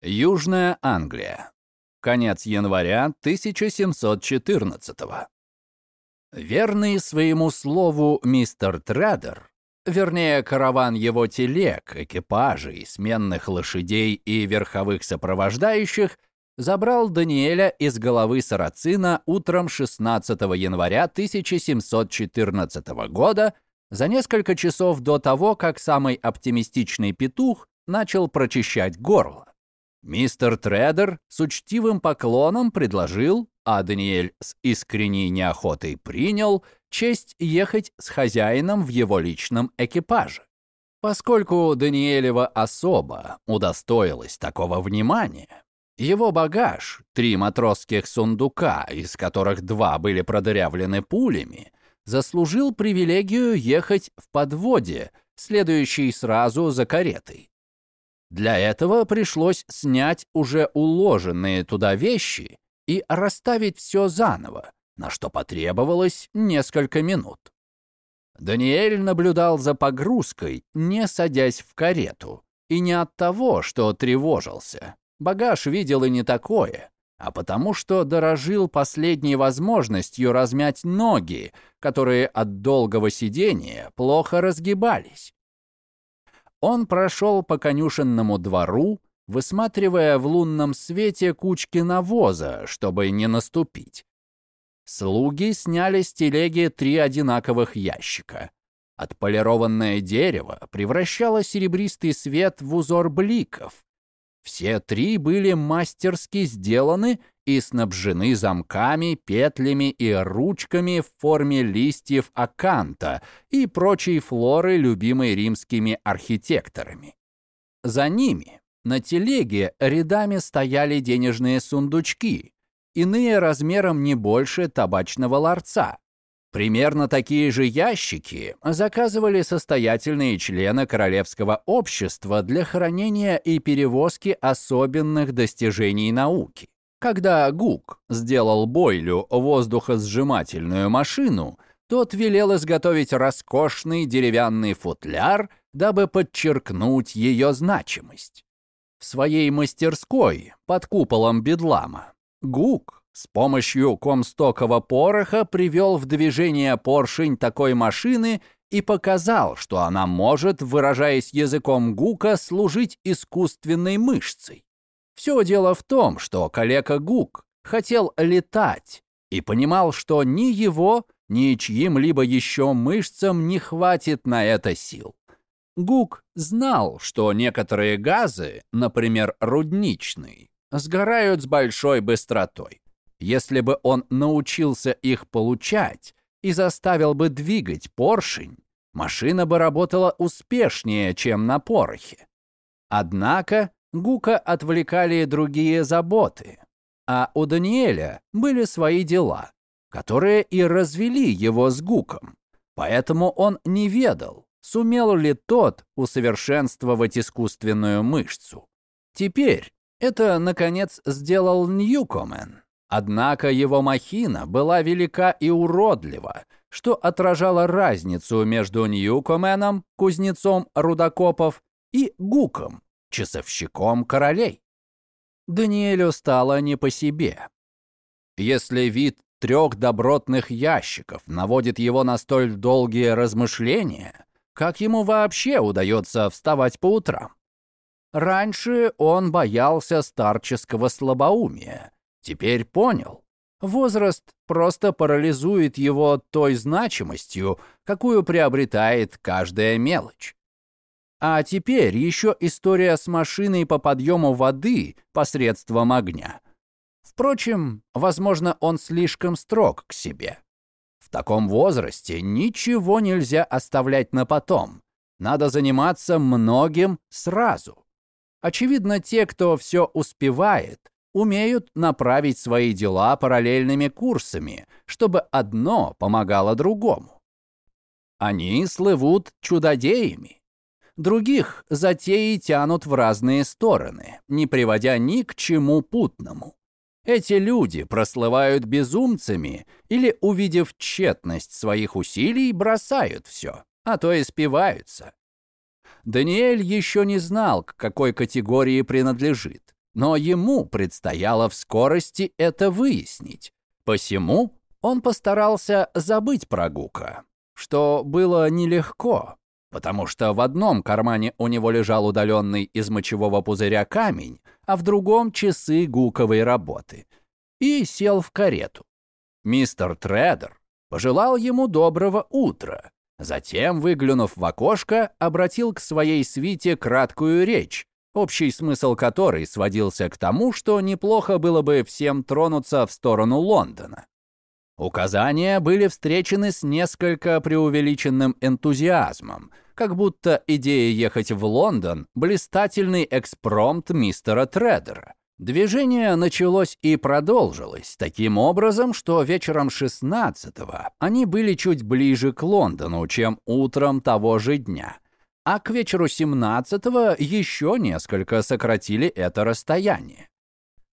Южная Англия. Конец января 1714 -го. Верный своему слову мистер Тредер, вернее, караван его телег, экипажей, сменных лошадей и верховых сопровождающих, забрал Даниэля из головы Сарацина утром 16 января 1714 года за несколько часов до того, как самый оптимистичный петух начал прочищать горло. Мистер Тредер с учтивым поклоном предложил, а Даниэль с искренней неохотой принял, честь ехать с хозяином в его личном экипаже. Поскольку Даниэлева особо удостоилась такого внимания, его багаж, три матросских сундука, из которых два были продырявлены пулями, заслужил привилегию ехать в подводе, следующей сразу за каретой. Для этого пришлось снять уже уложенные туда вещи и расставить все заново, на что потребовалось несколько минут. Даниэль наблюдал за погрузкой, не садясь в карету, и не от того, что тревожился. Багаж видел и не такое, а потому что дорожил последней возможностью размять ноги, которые от долгого сидения плохо разгибались. Он прошел по конюшенному двору, высматривая в лунном свете кучки навоза, чтобы не наступить. Слуги сняли с телеги три одинаковых ящика. Отполированное дерево превращало серебристый свет в узор бликов. Все три были мастерски сделаны и снабжены замками, петлями и ручками в форме листьев аканта и прочей флоры, любимой римскими архитекторами. За ними на телеге рядами стояли денежные сундучки, иные размером не больше табачного ларца. Примерно такие же ящики заказывали состоятельные члены Королевского общества для хранения и перевозки особенных достижений науки. Когда Гук сделал Бойлю воздухосжимательную машину, тот велел изготовить роскошный деревянный футляр, дабы подчеркнуть ее значимость. В своей мастерской под куполом Бедлама Гук с помощью комстокового пороха привел в движение поршень такой машины и показал, что она может, выражаясь языком Гука, служить искусственной мышцей. Все дело в том, что калека Гук хотел летать и понимал, что ни его, ни чьим-либо еще мышцам не хватит на это сил. Гук знал, что некоторые газы, например, рудничный, сгорают с большой быстротой. Если бы он научился их получать и заставил бы двигать поршень, машина бы работала успешнее, чем на порохе. Однако Гука отвлекали другие заботы, а у Даниэля были свои дела, которые и развели его с Гуком. Поэтому он не ведал, сумел ли тот усовершенствовать искусственную мышцу. Теперь это, наконец, сделал Ньюкомен. Однако его махина была велика и уродлива, что отражало разницу между Ньюкоменом, кузнецом рудокопов, и Гуком, часовщиком королей. Даниэлю стало не по себе. Если вид трех добротных ящиков наводит его на столь долгие размышления, как ему вообще удается вставать по утрам? Раньше он боялся старческого слабоумия. Теперь понял. Возраст просто парализует его той значимостью, какую приобретает каждая мелочь. А теперь еще история с машиной по подъему воды посредством огня. Впрочем, возможно, он слишком строг к себе. В таком возрасте ничего нельзя оставлять на потом. Надо заниматься многим сразу. Очевидно, те, кто все успевает, умеют направить свои дела параллельными курсами, чтобы одно помогало другому. Они слывут чудодеями. Других затеи тянут в разные стороны, не приводя ни к чему путному. Эти люди прослывают безумцами или, увидев тщетность своих усилий, бросают все, а то и спиваются. Даниэль еще не знал, к какой категории принадлежит. Но ему предстояло в скорости это выяснить. Посему он постарался забыть про Гука, что было нелегко, потому что в одном кармане у него лежал удаленный из мочевого пузыря камень, а в другом — часы гуковой работы, и сел в карету. Мистер Тредер пожелал ему доброго утра, затем, выглянув в окошко, обратил к своей свите краткую речь, общий смысл которой сводился к тому, что неплохо было бы всем тронуться в сторону Лондона. Указания были встречены с несколько преувеличенным энтузиазмом, как будто идея ехать в Лондон – блистательный экспромт мистера Тредера. Движение началось и продолжилось таким образом, что вечером 16-го они были чуть ближе к Лондону, чем утром того же дня, а к вечеру 17-го еще несколько сократили это расстояние.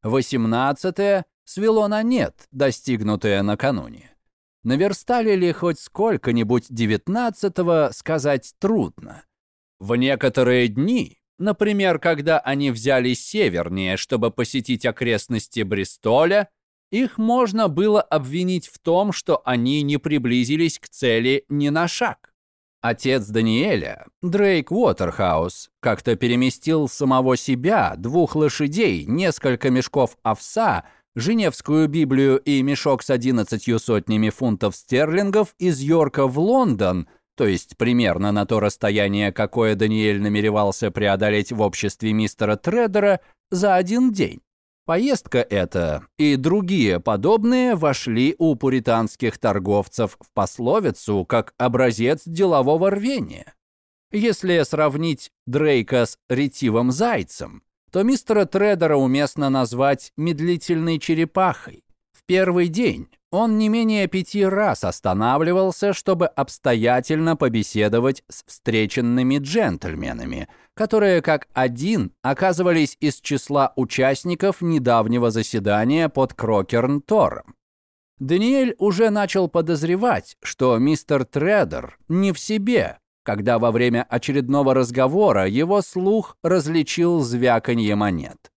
18 свело на нет достигнутое накануне. Наверстали ли хоть сколько-нибудь девятнадцатого, сказать трудно. В некоторые дни, например, когда они взяли севернее, чтобы посетить окрестности Бристоля, их можно было обвинить в том, что они не приблизились к цели ни на шаг. Отец Даниэля, Дрейк Уотерхаус, как-то переместил самого себя, двух лошадей, несколько мешков овса Женевскую Библию и мешок с одиннадцатью сотнями фунтов стерлингов из Йорка в Лондон, то есть примерно на то расстояние, какое Даниэль намеревался преодолеть в обществе мистера Тредера за один день. Поездка эта и другие подобные вошли у пуританских торговцев в пословицу как образец делового рвения. Если сравнить Дрейка с ретивым зайцем, то мистера Тредера уместно назвать медлительной черепахой. В первый день он не менее пяти раз останавливался, чтобы обстоятельно побеседовать с встреченными джентльменами, которые как один оказывались из числа участников недавнего заседания под Крокерн-Тором. Даниэль уже начал подозревать, что мистер Тредер не в себе, когда во время очередного разговора его слух различил звяканье монет.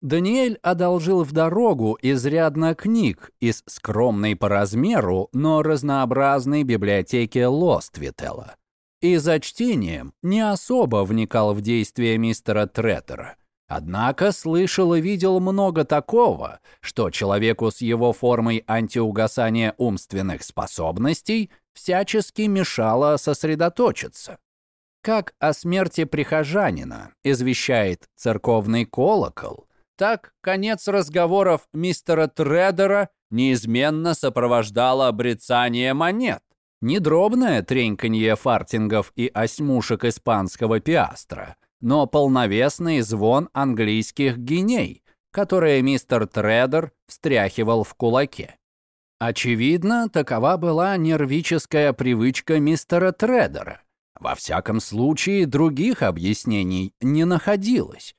Даниэль одолжил в дорогу изрядно книг из скромной по размеру, но разнообразной библиотеки Лоствителла. И за чтением не особо вникал в действия мистера Треттера. Однако слышал и видел много такого, что человеку с его формой антиугасания умственных способностей всячески мешало сосредоточиться. Как о смерти прихожанина извещает церковный колокол, так конец разговоров мистера Тредера неизменно сопровождало обрицание монет. Не дробное треньканье фартингов и осьмушек испанского пиастра, но полновесный звон английских геней, которые мистер Тредер встряхивал в кулаке. Очевидно, такова была нервическая привычка мистера Тредера. Во всяком случае, других объяснений не находилось.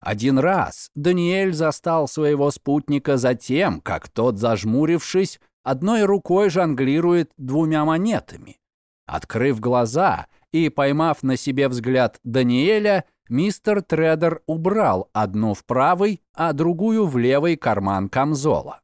Один раз Даниэль застал своего спутника за тем, как тот, зажмурившись, одной рукой жонглирует двумя монетами. Открыв глаза и поймав на себе взгляд Даниэля, мистер Тредер убрал одну в правый, а другую в левый карман камзола.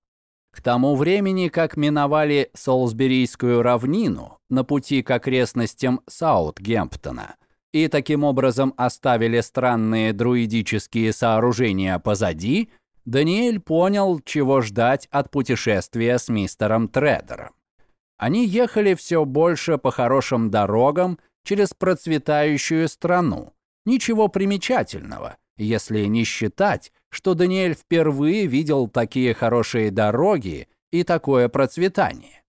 К тому времени, как миновали Солсберийскую равнину на пути к окрестностям Саутгемптона и таким образом оставили странные друидические сооружения позади, Даниэль понял, чего ждать от путешествия с мистером Тредером. Они ехали все больше по хорошим дорогам через процветающую страну. Ничего примечательного, если не считать, что Даниэль впервые видел такие хорошие дороги и такое процветание.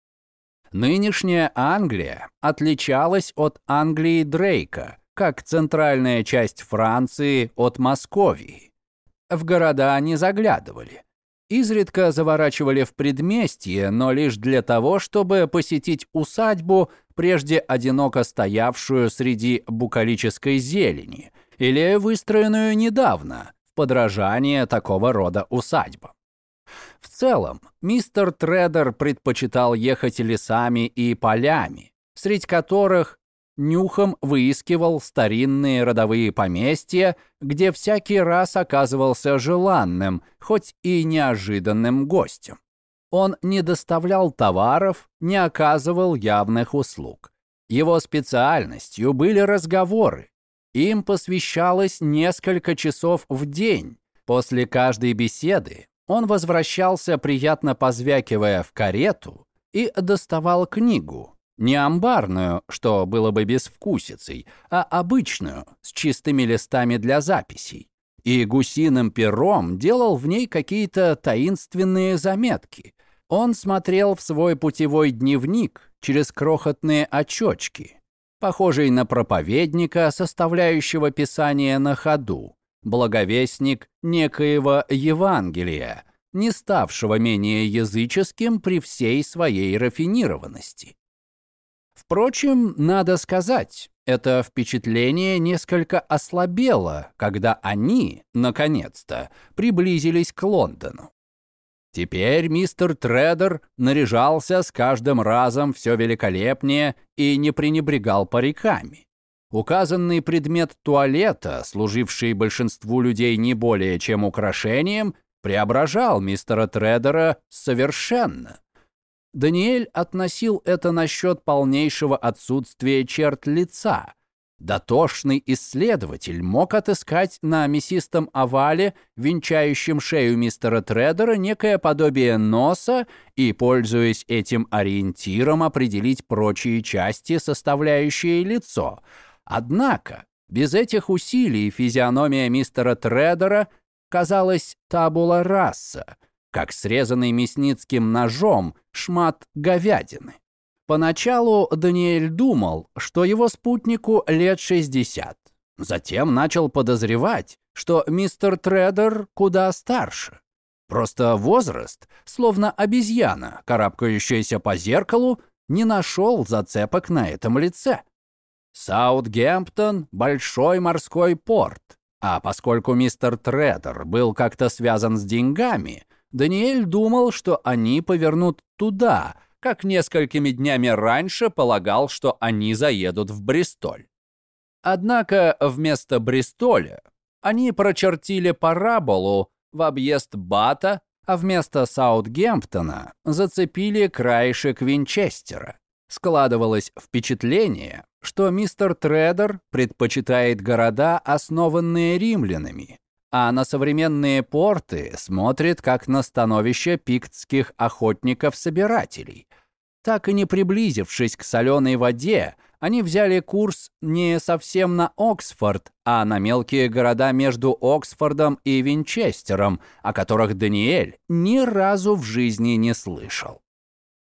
Нынешняя Англия отличалась от Англии Дрейка, как центральная часть Франции от Московии. В города не заглядывали. Изредка заворачивали в предместье, но лишь для того, чтобы посетить усадьбу, прежде одиноко стоявшую среди букалической зелени, или выстроенную недавно, подражание такого рода усадьбам. В целом, мистер Тредер предпочитал ехать лесами и полями, среди которых нюхом выискивал старинные родовые поместья, где всякий раз оказывался желанным, хоть и неожиданным гостем. Он не доставлял товаров, не оказывал явных услуг. Его специальностью были разговоры. Им посвящалось несколько часов в день. После каждой беседы он возвращался, приятно позвякивая в карету, и доставал книгу. Не амбарную, что было бы безвкусицей, а обычную, с чистыми листами для записей. И гусиным пером делал в ней какие-то таинственные заметки. Он смотрел в свой путевой дневник через крохотные очечки, похожий на проповедника, составляющего писание на ходу, благовестник некоего Евангелия, не ставшего менее языческим при всей своей рафинированности. Впрочем, надо сказать, это впечатление несколько ослабело, когда они, наконец-то, приблизились к Лондону. Теперь мистер Тредер наряжался с каждым разом все великолепнее и не пренебрегал париками. Указанный предмет туалета, служивший большинству людей не более чем украшением, преображал мистера Тредера совершенно. Даниэль относил это насчет полнейшего отсутствия черт лица – Дотошный исследователь мог отыскать на мясистом овале, венчающем шею мистера Тредера, некое подобие носа и, пользуясь этим ориентиром, определить прочие части, составляющие лицо. Однако, без этих усилий физиономия мистера Тредера казалась табула раса, как срезанный мясницким ножом шмат говядины. Поначалу Даниэль думал, что его спутнику лет 60. Затем начал подозревать, что мистер Тредер куда старше. Просто возраст, словно обезьяна, карабкающаяся по зеркалу, не нашел зацепок на этом лице. Саутгемптон — большой морской порт, а поскольку мистер Тредер был как-то связан с деньгами, Даниэль думал, что они повернут туда — как несколькими днями раньше полагал, что они заедут в Бристоль. Однако вместо Бристоля они прочертили параболу в объезд Бата, а вместо Саутгемптона зацепили краешек Винчестера. Складывалось впечатление, что мистер Тредер предпочитает города, основанные римлянами, а на современные порты смотрит как на становище пиктских охотников-собирателей. Так и не приблизившись к соленой воде, они взяли курс не совсем на Оксфорд, а на мелкие города между Оксфордом и Винчестером, о которых Даниэль ни разу в жизни не слышал.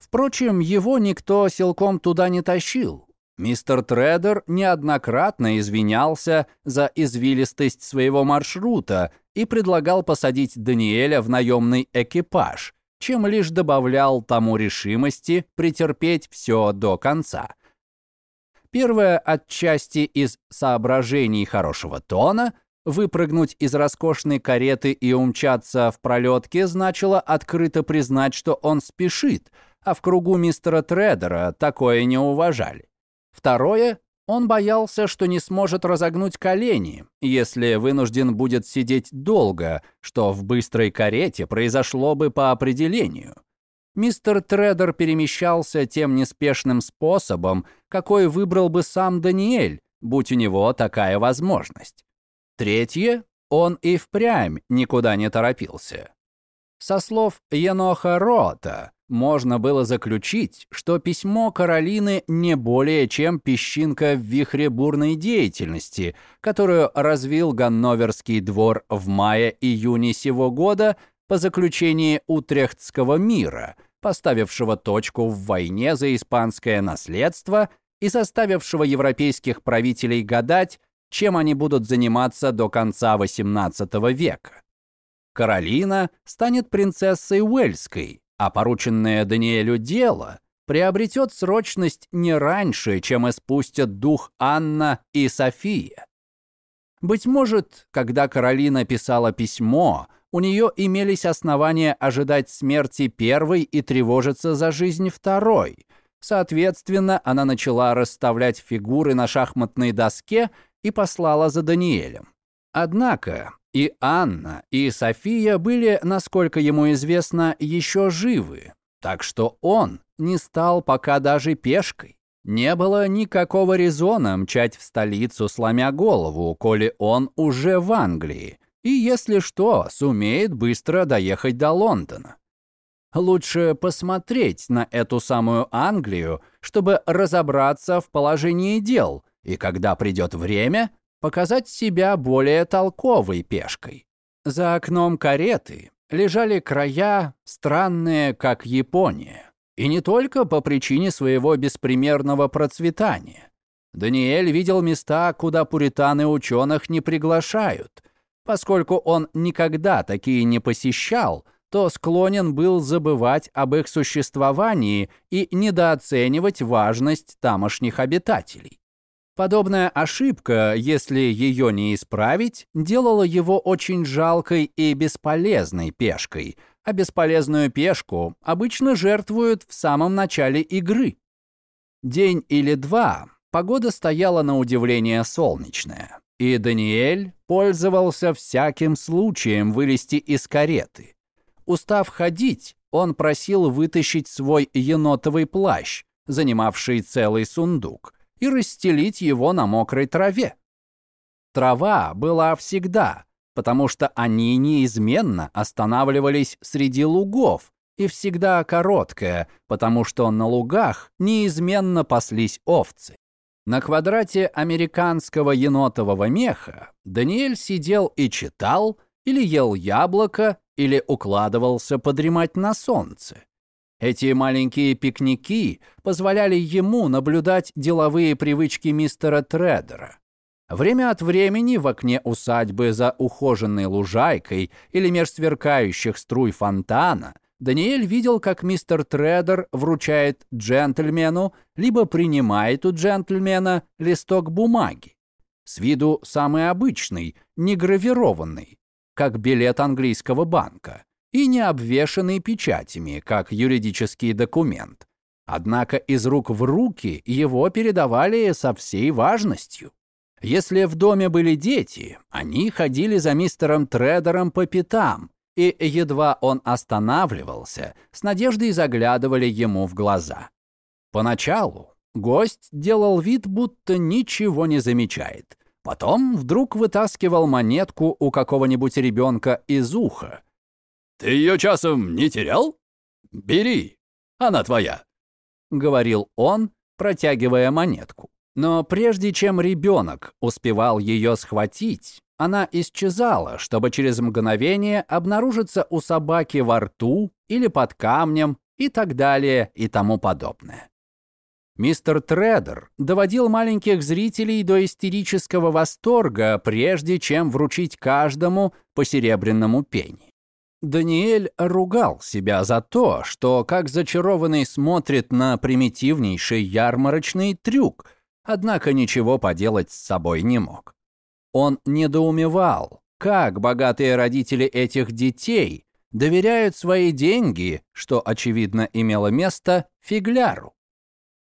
Впрочем, его никто силком туда не тащил. Мистер Тредер неоднократно извинялся за извилистость своего маршрута и предлагал посадить Даниэля в наемный экипаж, чем лишь добавлял тому решимости претерпеть все до конца. Первое отчасти из соображений хорошего тона выпрыгнуть из роскошной кареты и умчаться в пролетке значило открыто признать, что он спешит, а в кругу мистера Тредера такое не уважали. Второе, он боялся, что не сможет разогнуть колени, если вынужден будет сидеть долго, что в быстрой карете произошло бы по определению. Мистер Тредер перемещался тем неспешным способом, какой выбрал бы сам Даниэль, будь у него такая возможность. Третье, он и впрямь никуда не торопился. Со слов Еноха Рота, можно было заключить, что письмо Каролины не более чем песчинка в вихре бурной деятельности, которую развил Ганноверский двор в мае-июне сего года по заключении Утрехтского мира, поставившего точку в войне за испанское наследство и заставившего европейских правителей гадать, чем они будут заниматься до конца XVIII века. Каролина станет принцессой Уэльской, а порученное Даниэлю дело приобретет срочность не раньше, чем испустят дух Анна и София. Быть может, когда Каролина писала письмо, у нее имелись основания ожидать смерти первой и тревожиться за жизнь второй. Соответственно, она начала расставлять фигуры на шахматной доске и послала за Даниэлем. Однако и Анна, и София были, насколько ему известно, еще живы, так что он не стал пока даже пешкой. Не было никакого резона мчать в столицу, сломя голову, коли он уже в Англии, и, если что, сумеет быстро доехать до Лондона. Лучше посмотреть на эту самую Англию, чтобы разобраться в положении дел, и когда придет время, показать себя более толковой пешкой. За окном кареты лежали края, странные, как Япония. И не только по причине своего беспримерного процветания. Даниэль видел места, куда пуританы ученых не приглашают. Поскольку он никогда такие не посещал, то склонен был забывать об их существовании и недооценивать важность тамошних обитателей. Подобная ошибка, если ее не исправить, делала его очень жалкой и бесполезной пешкой, а бесполезную пешку обычно жертвуют в самом начале игры. День или два погода стояла на удивление солнечная, и Даниэль пользовался всяким случаем вылезти из кареты. Устав ходить, он просил вытащить свой енотовый плащ, занимавший целый сундук, и расстелить его на мокрой траве. Трава была всегда, потому что они неизменно останавливались среди лугов, и всегда короткая, потому что на лугах неизменно паслись овцы. На квадрате американского енотового меха Даниэль сидел и читал, или ел яблоко, или укладывался подремать на солнце. Эти маленькие пикники позволяли ему наблюдать деловые привычки мистера Тредера. Время от времени в окне усадьбы за ухоженной лужайкой или меж сверкающих струй фонтана Даниэль видел, как мистер Тредер вручает джентльмену, либо принимает у джентльмена листок бумаги. С виду самый обычный, не гравированный, как билет английского банка и не обвешанный печатями, как юридический документ. Однако из рук в руки его передавали со всей важностью. Если в доме были дети, они ходили за мистером Тредером по пятам, и едва он останавливался, с надеждой заглядывали ему в глаза. Поначалу гость делал вид, будто ничего не замечает. Потом вдруг вытаскивал монетку у какого-нибудь ребенка из уха «Ты ее часом не терял? Бери, она твоя», — говорил он, протягивая монетку. Но прежде чем ребенок успевал ее схватить, она исчезала, чтобы через мгновение обнаружиться у собаки во рту или под камнем и так далее и тому подобное. Мистер Тредер доводил маленьких зрителей до истерического восторга, прежде чем вручить каждому по серебряному пенни. Даниэль ругал себя за то, что как зачарованный смотрит на примитивнейший ярмарочный трюк, однако ничего поделать с собой не мог. Он недоумевал, как богатые родители этих детей доверяют свои деньги, что, очевидно, имело место, фигляру.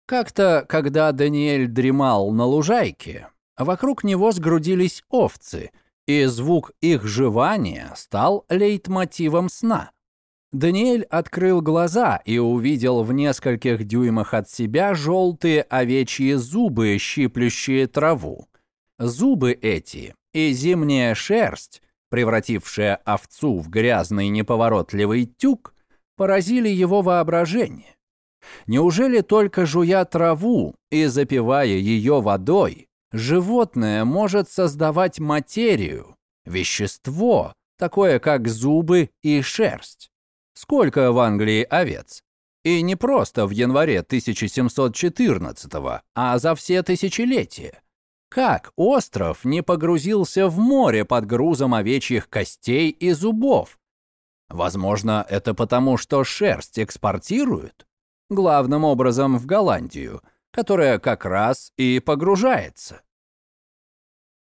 Как-то, когда Даниэль дремал на лужайке, вокруг него сгрудились овцы — и звук их жевания стал лейтмотивом сна. Даниэль открыл глаза и увидел в нескольких дюймах от себя желтые овечьи зубы, щиплющие траву. Зубы эти и зимняя шерсть, превратившая овцу в грязный неповоротливый тюк, поразили его воображение. Неужели только жуя траву и запивая ее водой, Животное может создавать материю, вещество, такое как зубы и шерсть. Сколько в Англии овец? И не просто в январе 1714 а за все тысячелетия. Как остров не погрузился в море под грузом овечьих костей и зубов? Возможно, это потому, что шерсть экспортируют? Главным образом в Голландию – которая как раз и погружается.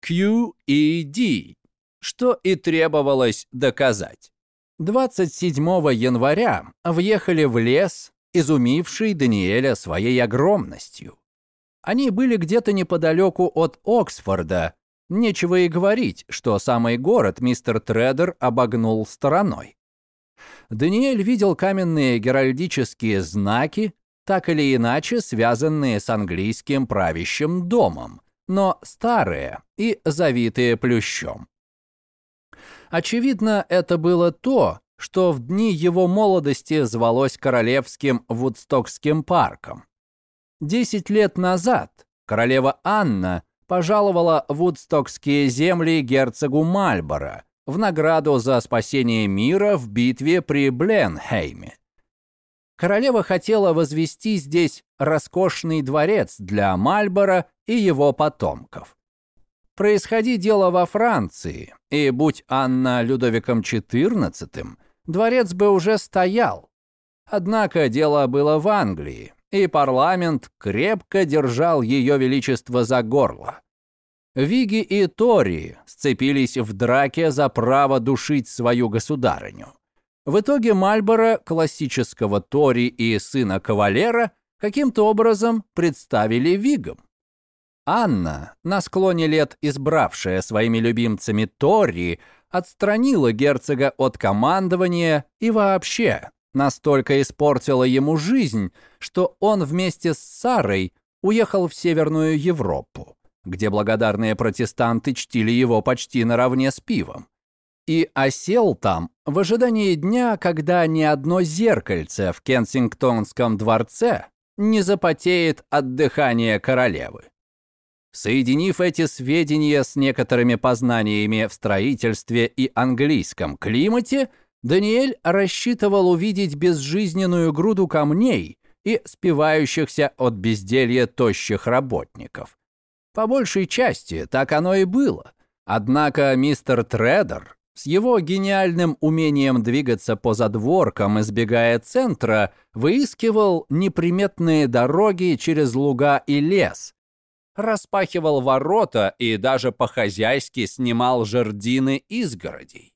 QED, что и требовалось доказать. 27 января въехали в лес, изумивший Даниэля своей огромностью. Они были где-то неподалеку от Оксфорда. Нечего и говорить, что самый город мистер Тредер обогнул стороной. Даниэль видел каменные геральдические знаки, так или иначе связанные с английским правящим домом, но старые и завитые плющом. Очевидно, это было то, что в дни его молодости звалось Королевским Вудстокским парком. Десять лет назад королева Анна пожаловала Вудстокские земли герцогу Мальборо в награду за спасение мира в битве при Бленхейме. Королева хотела возвести здесь роскошный дворец для Мальборо и его потомков. Происходи дело во Франции, и будь Анна Людовиком XIV, дворец бы уже стоял. Однако дело было в Англии, и парламент крепко держал ее величество за горло. Виги и Тори сцепились в драке за право душить свою государыню. В итоге Мальборо, классического Тори и сына кавалера, каким-то образом представили Вигам. Анна, на склоне лет избравшая своими любимцами Тори, отстранила герцога от командования и вообще настолько испортила ему жизнь, что он вместе с Сарой уехал в Северную Европу, где благодарные протестанты чтили его почти наравне с пивом. И осел там в ожидании дня, когда ни одно зеркальце в Кенсингтонском дворце не запотеет от дыхания королевы. Соединив эти сведения с некоторыми познаниями в строительстве и английском климате, Даниэль рассчитывал увидеть безжизненную груду камней и спивающихся от безделья тощих работников. По большей части так оно и было. Однако мистер Тредер с его гениальным умением двигаться по задворкам, избегая центра, выискивал неприметные дороги через луга и лес, распахивал ворота и даже по-хозяйски снимал жердины изгородей.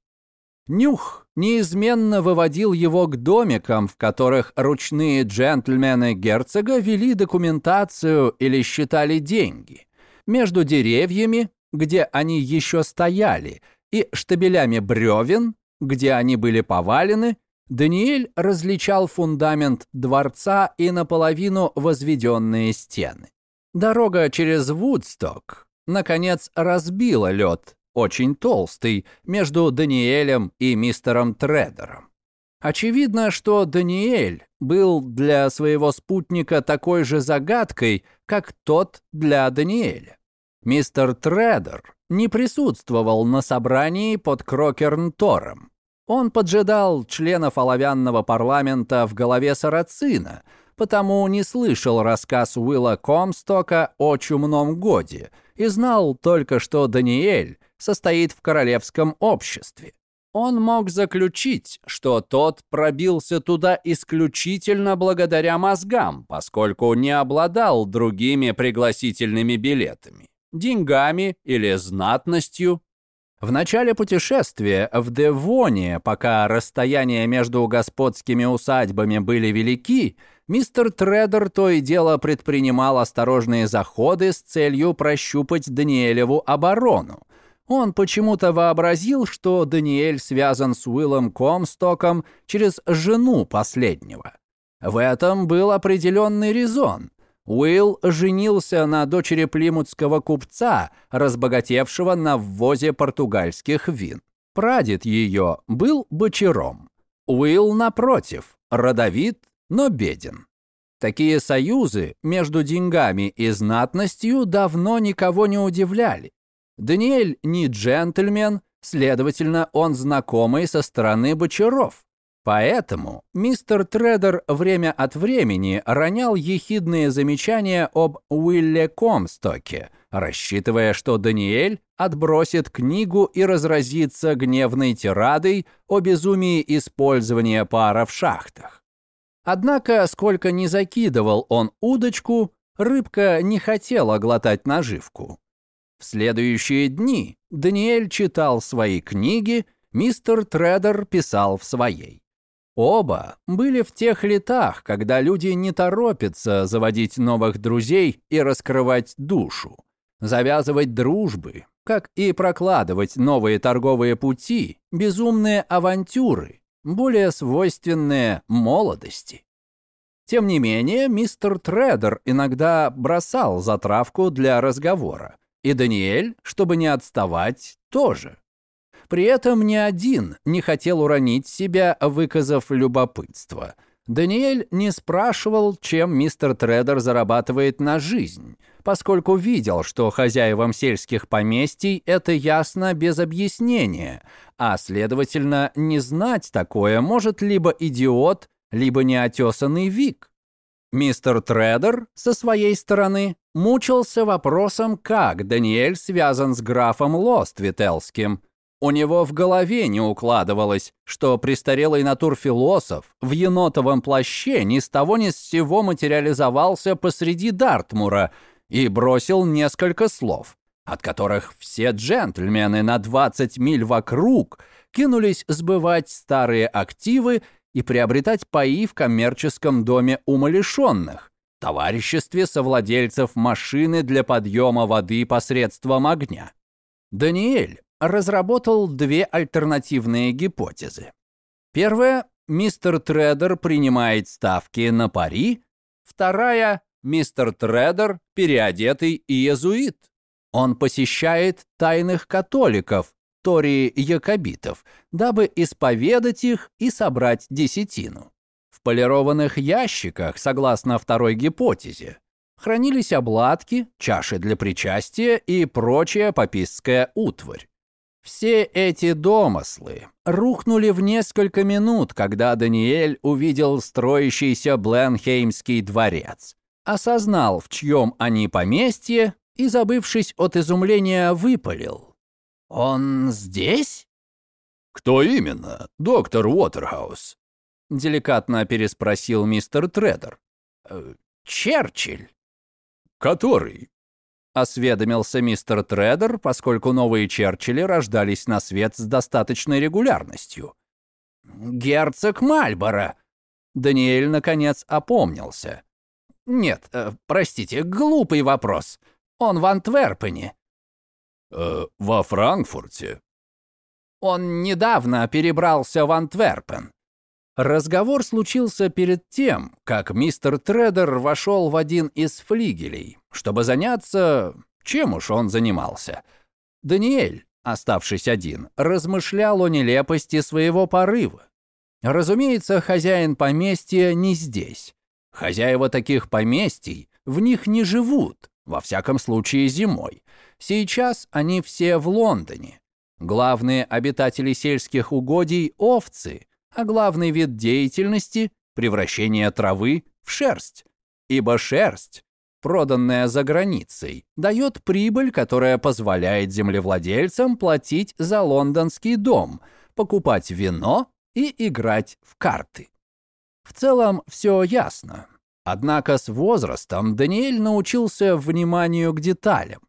Нюх неизменно выводил его к домикам, в которых ручные джентльмены герцога вели документацию или считали деньги. Между деревьями, где они еще стояли, и штабелями бревен, где они были повалены, Даниэль различал фундамент дворца и наполовину возведенные стены. Дорога через Вудсток, наконец, разбила лед, очень толстый, между Даниэлем и мистером Тредером. Очевидно, что Даниэль был для своего спутника такой же загадкой, как тот для Даниэля. Мистер Тредер не присутствовал на собрании под Крокерн-Тором. Он поджидал членов оловянного парламента в голове Сарацина – потому не слышал рассказ Уилла Комстока о чумном годе и знал только, что Даниэль состоит в королевском обществе. Он мог заключить, что тот пробился туда исключительно благодаря мозгам, поскольку не обладал другими пригласительными билетами, деньгами или знатностью. В начале путешествия в Девоне, пока расстояния между господскими усадьбами были велики, мистер Тредер то и дело предпринимал осторожные заходы с целью прощупать Даниэлеву оборону. Он почему-то вообразил, что Даниэль связан с Уиллом Комстоком через жену последнего. В этом был определенный резон. Уилл женился на дочери плимутского купца, разбогатевшего на ввозе португальских вин. Прадед ее был бочаром. Уилл, напротив, родовит но беден. Такие союзы между деньгами и знатностью давно никого не удивляли. Даниэль не джентльмен, следовательно, он знакомый со стороны бочаров. Поэтому мистер Тредер время от времени ронял ехидные замечания об Уилле Комстоке, рассчитывая, что Даниэль отбросит книгу и разразится гневной тирадой о безумии использования пара в шахтах. Однако, сколько ни закидывал он удочку, рыбка не хотела глотать наживку. В следующие дни Даниэль читал свои книги, мистер Тредер писал в своей. Оба были в тех летах, когда люди не торопятся заводить новых друзей и раскрывать душу, завязывать дружбы, как и прокладывать новые торговые пути, безумные авантюры, более свойственные молодости. Тем не менее, мистер Тредер иногда бросал затравку для разговора, и Даниэль, чтобы не отставать, тоже. При этом ни один не хотел уронить себя, выказав любопытство. Даниэль не спрашивал, чем мистер Тредер зарабатывает на жизнь, поскольку видел, что хозяевам сельских поместий это ясно без объяснения, а, следовательно, не знать такое может либо идиот, либо неотесанный Вик. Мистер Тредер, со своей стороны, мучился вопросом, как Даниэль связан с графом Лоствителским. У него в голове не укладывалось, что престарелый натурфилософ в енотовом плаще ни с того ни с сего материализовался посреди Дартмура и бросил несколько слов, от которых все джентльмены на 20 миль вокруг кинулись сбывать старые активы и приобретать паи в коммерческом доме умалишенных, товариществе совладельцев машины для подъема воды посредством огня. Даниэль разработал две альтернативные гипотезы. Первая – мистер Тредер принимает ставки на пари. Вторая – мистер Тредер переодетый иезуит. Он посещает тайных католиков, Тори-якобитов, дабы исповедать их и собрать десятину. В полированных ящиках, согласно второй гипотезе, хранились обладки, чаши для причастия и прочая попистская утварь. Все эти домыслы рухнули в несколько минут, когда Даниэль увидел строящийся Бленхеймский дворец, осознал, в чьем они поместье, и, забывшись от изумления, выпалил. «Он здесь?» «Кто именно, доктор Уотерхаус?» — деликатно переспросил мистер Тредер. «Э, «Черчилль». «Который?» — осведомился мистер Тредер, поскольку новые Черчилли рождались на свет с достаточной регулярностью. «Герцог Мальборо!» Даниэль, наконец, опомнился. «Нет, э, простите, глупый вопрос. Он в Антверпене. Э, во Франкфурте. Он недавно перебрался в Антверпен. Разговор случился перед тем, как мистер Тредер вошел в один из флигелей, чтобы заняться... Чем уж он занимался? Даниэль, оставшись один, размышлял о нелепости своего порыва. Разумеется, хозяин поместья не здесь. Хозяева таких поместий в них не живут, во всяком случае зимой. Сейчас они все в Лондоне. Главные обитатели сельских угодий – овцы, а главный вид деятельности – превращение травы в шерсть. Ибо шерсть, проданная за границей, дает прибыль, которая позволяет землевладельцам платить за лондонский дом, покупать вино и играть в карты. В целом все ясно. Однако с возрастом Даниэль научился вниманию к деталям.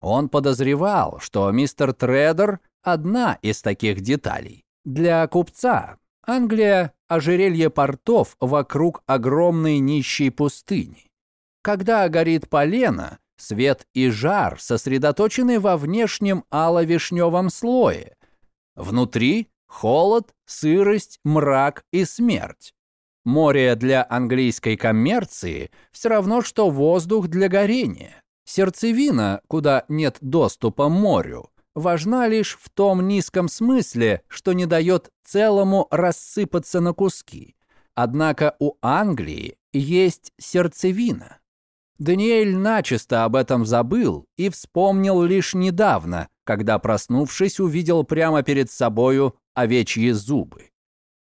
Он подозревал, что мистер Тредер – одна из таких деталей. Для купца Англия – ожерелье портов вокруг огромной нищей пустыни. Когда горит полено, свет и жар сосредоточены во внешнем ало-вишневом слое. Внутри – холод, сырость, мрак и смерть. Море для английской коммерции – все равно, что воздух для горения. Сердцевина, куда нет доступа морю, важна лишь в том низком смысле, что не дает целому рассыпаться на куски. Однако у Англии есть сердцевина. Даниэль начисто об этом забыл и вспомнил лишь недавно, когда, проснувшись, увидел прямо перед собою овечьи зубы.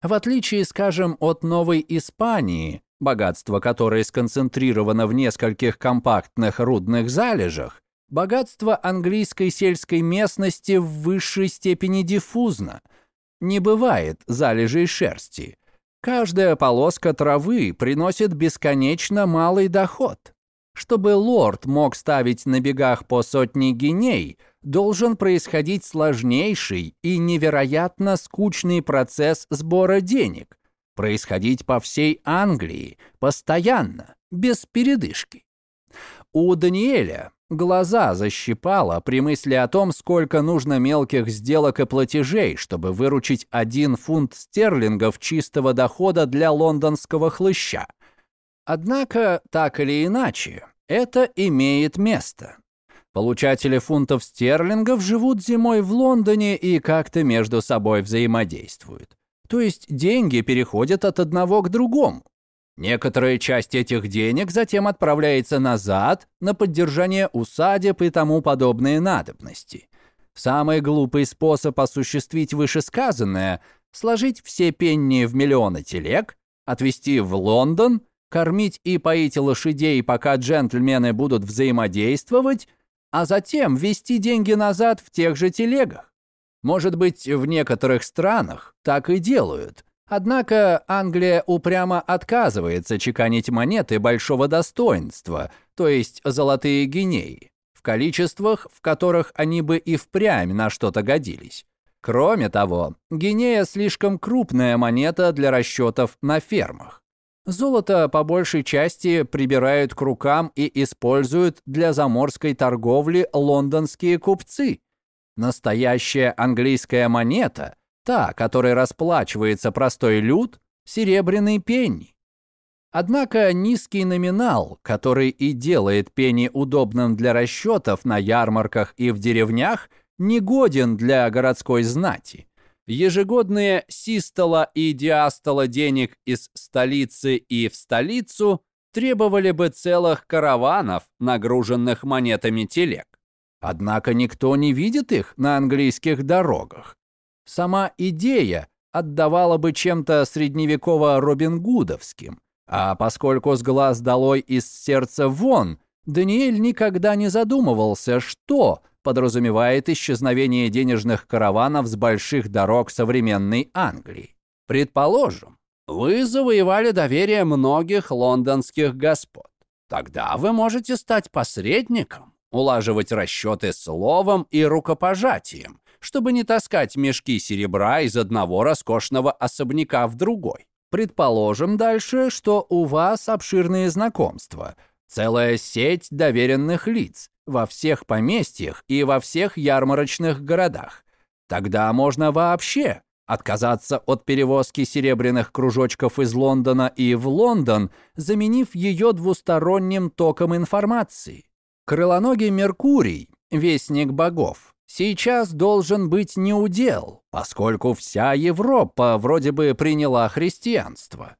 В отличие, скажем, от Новой Испании, богатство которой сконцентрировано в нескольких компактных рудных залежах, богатство английской сельской местности в высшей степени диффузно. Не бывает залежей шерсти. Каждая полоска травы приносит бесконечно малый доход. Чтобы лорд мог ставить на бегах по сотне геней, должен происходить сложнейший и невероятно скучный процесс сбора денег, происходить по всей Англии, постоянно, без передышки. У Даниэля глаза защипало при мысли о том, сколько нужно мелких сделок и платежей, чтобы выручить один фунт стерлингов чистого дохода для лондонского хлыща. Однако, так или иначе, это имеет место. Получатели фунтов стерлингов живут зимой в Лондоне и как-то между собой взаимодействуют. То есть деньги переходят от одного к другому. Некоторая часть этих денег затем отправляется назад на поддержание усадеб и тому подобные надобности. Самый глупый способ осуществить вышесказанное – сложить все пенни в миллионы телег, отвезти в Лондон, кормить и поить лошадей, пока джентльмены будут взаимодействовать – а затем ввести деньги назад в тех же телегах. Может быть, в некоторых странах так и делают. Однако Англия упрямо отказывается чеканить монеты большого достоинства, то есть золотые гинеи, в количествах, в которых они бы и впрямь на что-то годились. Кроме того, гинея слишком крупная монета для расчетов на фермах. Золото по большей части прибирают к рукам и используют для заморской торговли лондонские купцы. Настоящая английская монета, та, которой расплачивается простой люд, серебряный пенни. Однако низкий номинал, который и делает пенни удобным для расчетов на ярмарках и в деревнях, негоден для городской знати. Ежегодные систола и диастола денег из столицы и в столицу требовали бы целых караванов, нагруженных монетами телег. Однако никто не видит их на английских дорогах. Сама идея отдавала бы чем-то средневеково-робингудовским, а поскольку с глаз долой из сердца вон, Даниэль никогда не задумывался, что подразумевает исчезновение денежных караванов с больших дорог современной Англии. Предположим, вы завоевали доверие многих лондонских господ. Тогда вы можете стать посредником, улаживать расчеты словом и рукопожатием, чтобы не таскать мешки серебра из одного роскошного особняка в другой. Предположим дальше, что у вас обширные знакомства, целая сеть доверенных лиц, во всех поместьях и во всех ярмарочных городах. Тогда можно вообще отказаться от перевозки серебряных кружочков из Лондона и в Лондон, заменив ее двусторонним током информации. Крылоногий Меркурий, вестник богов, сейчас должен быть неудел, поскольку вся Европа вроде бы приняла христианство.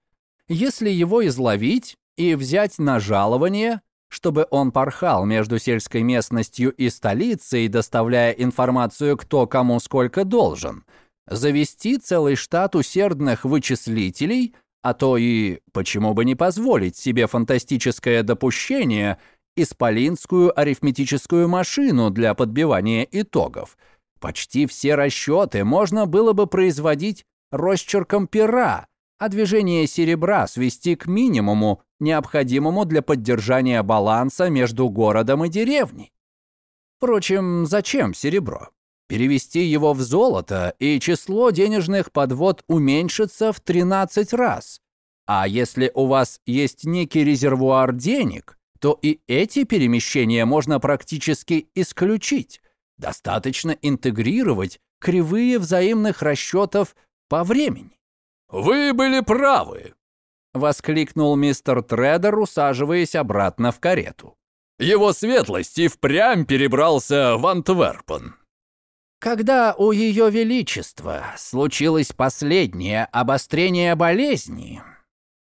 Если его изловить и взять на жалование, чтобы он порхал между сельской местностью и столицей, доставляя информацию, кто кому сколько должен, завести целый штат усердных вычислителей, а то и, почему бы не позволить себе фантастическое допущение, исполинскую арифметическую машину для подбивания итогов. Почти все расчеты можно было бы производить росчерком пера, а движение серебра свести к минимуму, необходимому для поддержания баланса между городом и деревней. Впрочем, зачем серебро? Перевести его в золото, и число денежных подвод уменьшится в 13 раз. А если у вас есть некий резервуар денег, то и эти перемещения можно практически исключить. Достаточно интегрировать кривые взаимных расчетов по времени. «Вы были правы», — воскликнул мистер Тредер, усаживаясь обратно в карету. «Его светлость и впрямь перебрался в Антверпен». Когда у Ее Величества случилось последнее обострение болезни,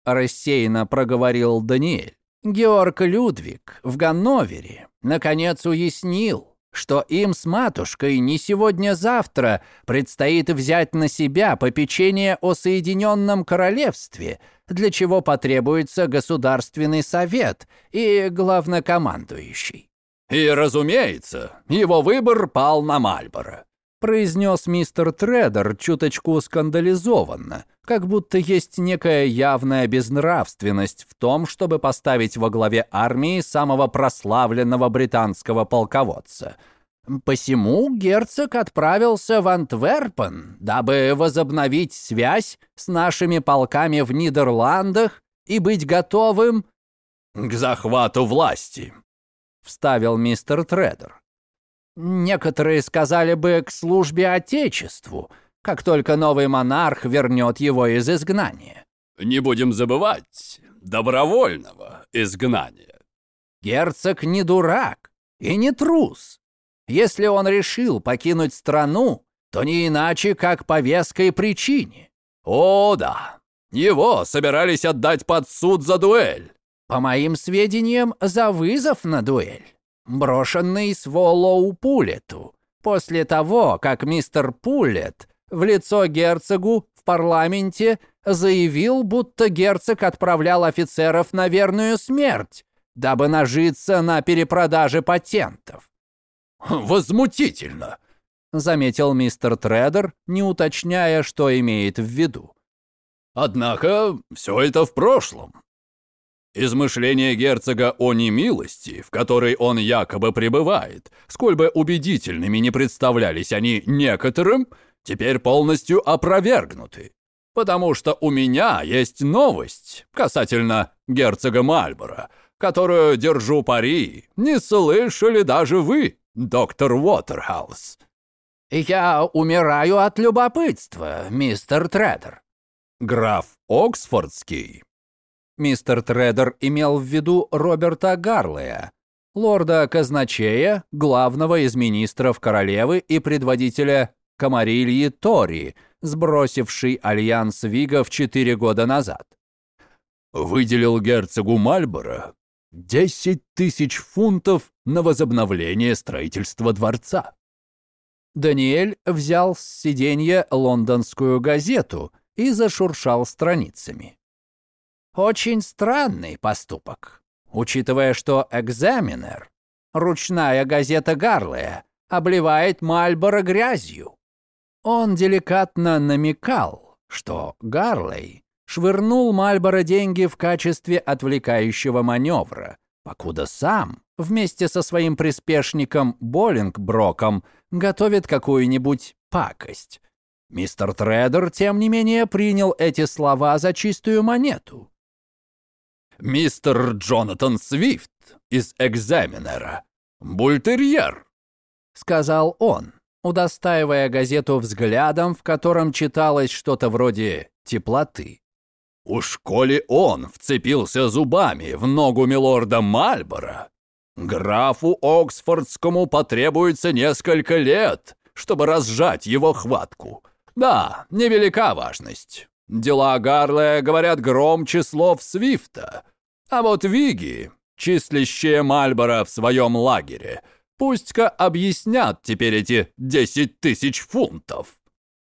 рассеянно проговорил Даниэль, Георг Людвиг в Ганновере наконец уяснил, что им с матушкой не сегодня-завтра предстоит взять на себя попечение о Соединенном Королевстве, для чего потребуется Государственный Совет и главнокомандующий. «И, разумеется, его выбор пал на Мальборо», произнес мистер Тредер чуточку скандализованно, как будто есть некая явная безнравственность в том, чтобы поставить во главе армии самого прославленного британского полководца. Посему герцог отправился в Антверпен, дабы возобновить связь с нашими полками в Нидерландах и быть готовым к захвату власти», — вставил мистер Тредер. «Некоторые сказали бы к службе Отечеству, как только новый монарх вернет его из изгнания». «Не будем забывать добровольного изгнания». «Герцог не дурак и не трус. Если он решил покинуть страну, то не иначе, как по веской причине». «О, да, его собирались отдать под суд за дуэль». По моим сведениям, за вызов на дуэль, брошенный с Волоу Пулету, после того, как мистер Пулет в лицо герцогу в парламенте заявил, будто герцог отправлял офицеров на верную смерть, дабы нажиться на перепродаже патентов. «Возмутительно!» — заметил мистер Тредер, не уточняя, что имеет в виду. «Однако все это в прошлом. Измышления герцога о немилости, в которой он якобы пребывает, сколь бы убедительными не представлялись они некоторым, теперь полностью опровергнуты. Потому что у меня есть новость касательно герцога Мальборо, которую, держу пари, не слышали даже вы, доктор Уотерхаус. «Я умираю от любопытства, мистер Тредер». Граф Оксфордский Мистер Тредер имел в виду Роберта Гарлея, лорда-казначея, главного из министров королевы и предводителя Камарильи Тори, сбросивший альянс Вигов четыре года назад. Выделил герцогу Мальборо 10 тысяч фунтов на возобновление строительства дворца. Даниэль взял с сиденья лондонскую газету и зашуршал страницами. Очень странный поступок, учитывая, что «Экзаменер» — ручная газета Гарлея, обливает Мальборо грязью. Он деликатно намекал, что Гарлей швырнул Мальборо деньги в качестве отвлекающего маневра, покуда сам вместе со своим приспешником Боллингброком готовит какую-нибудь пакость. Мистер Тредер, тем не менее, принял эти слова за чистую монету мистер Джонатан Свифт из «Экзаменера». Бультерьер», — сказал он, удостаивая газету взглядом, в котором читалось что-то вроде теплоты. «У школе он вцепился зубами в ногу милорда Мальбора. Графу Оксфордскому потребуется несколько лет, чтобы разжать его хватку. Да, невелика важность. Дела Гарлея говорят громче слов Свифта. А вот Виги, числящие Мальборо в своем лагере, пусть-ка объяснят теперь эти десять тысяч фунтов».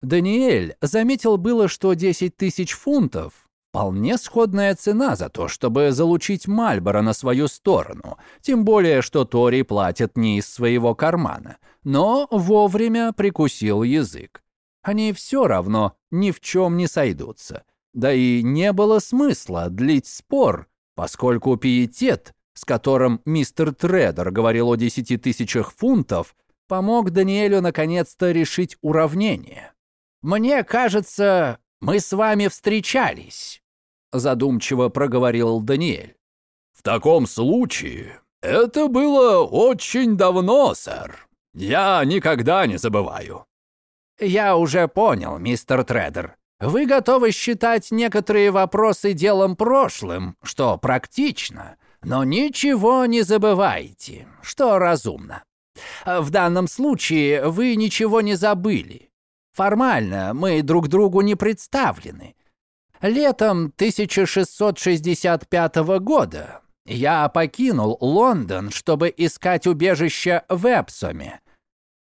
Даниэль заметил было, что десять тысяч фунтов — вполне сходная цена за то, чтобы залучить Мальборо на свою сторону, тем более, что Тори платят не из своего кармана, но вовремя прикусил язык они все равно ни в чем не сойдутся. Да и не было смысла длить спор, поскольку пиетет, с которым мистер Тредер говорил о десяти тысячах фунтов, помог Даниэлю наконец-то решить уравнение. «Мне кажется, мы с вами встречались», — задумчиво проговорил Даниэль. «В таком случае это было очень давно, сэр. Я никогда не забываю. «Я уже понял, мистер Тредер. Вы готовы считать некоторые вопросы делом прошлым, что практично, но ничего не забывайте, что разумно. В данном случае вы ничего не забыли. Формально мы друг другу не представлены. Летом 1665 года я покинул Лондон, чтобы искать убежище в Эпсоме,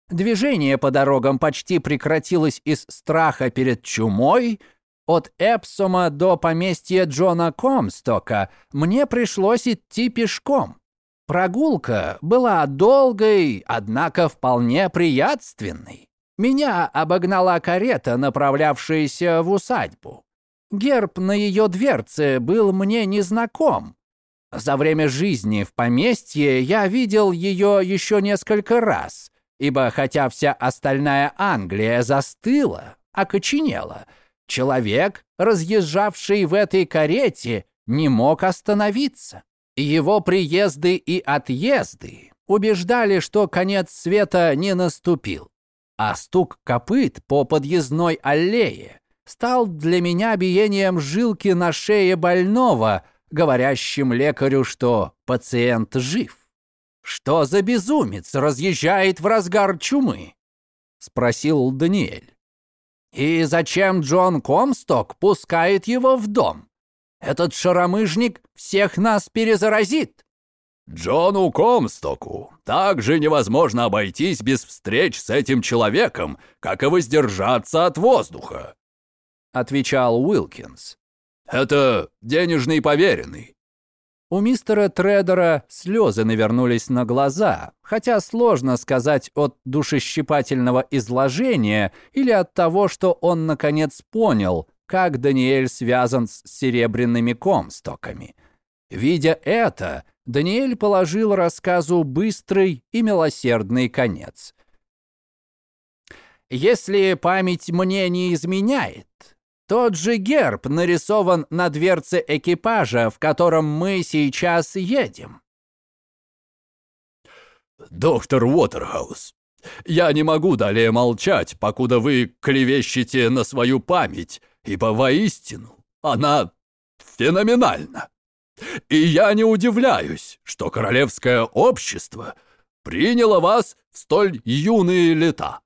Движение по дорогам почти прекратилось из страха перед чумой. От Эпсома до поместья Джона Комстока мне пришлось идти пешком. Прогулка была долгой, однако вполне приятственной. Меня обогнала карета, направлявшаяся в усадьбу. Герб на ее дверце был мне незнаком. За время жизни в поместье я видел ее еще несколько раз, ибо хотя вся остальная Англия застыла, окоченела, человек, разъезжавший в этой карете, не мог остановиться. Его приезды и отъезды убеждали, что конец света не наступил. А стук копыт по подъездной аллее стал для меня биением жилки на шее больного, говорящим лекарю, что пациент жив. «Что за безумец разъезжает в разгар чумы?» — спросил Даниэль. «И зачем Джон Комсток пускает его в дом? Этот шаромыжник всех нас перезаразит». Джону Комстоку также невозможно обойтись без встреч с этим человеком, как и воздержаться от воздуха», — отвечал Уилкинс. «Это денежный поверенный». У мистера Тредера слезы навернулись на глаза, хотя сложно сказать от душещипательного изложения или от того, что он наконец понял, как Даниэль связан с серебряными комстоками. Видя это, Даниэль положил рассказу быстрый и милосердный конец. Если память мне не изменяет, тот же герб нарисован на дверце экипажа, в котором мы сейчас едем. «Доктор Уотерхаус, я не могу далее молчать, покуда вы клевещете на свою память, ибо воистину она феноменальна. И я не удивляюсь, что королевское общество приняло вас в столь юные лета.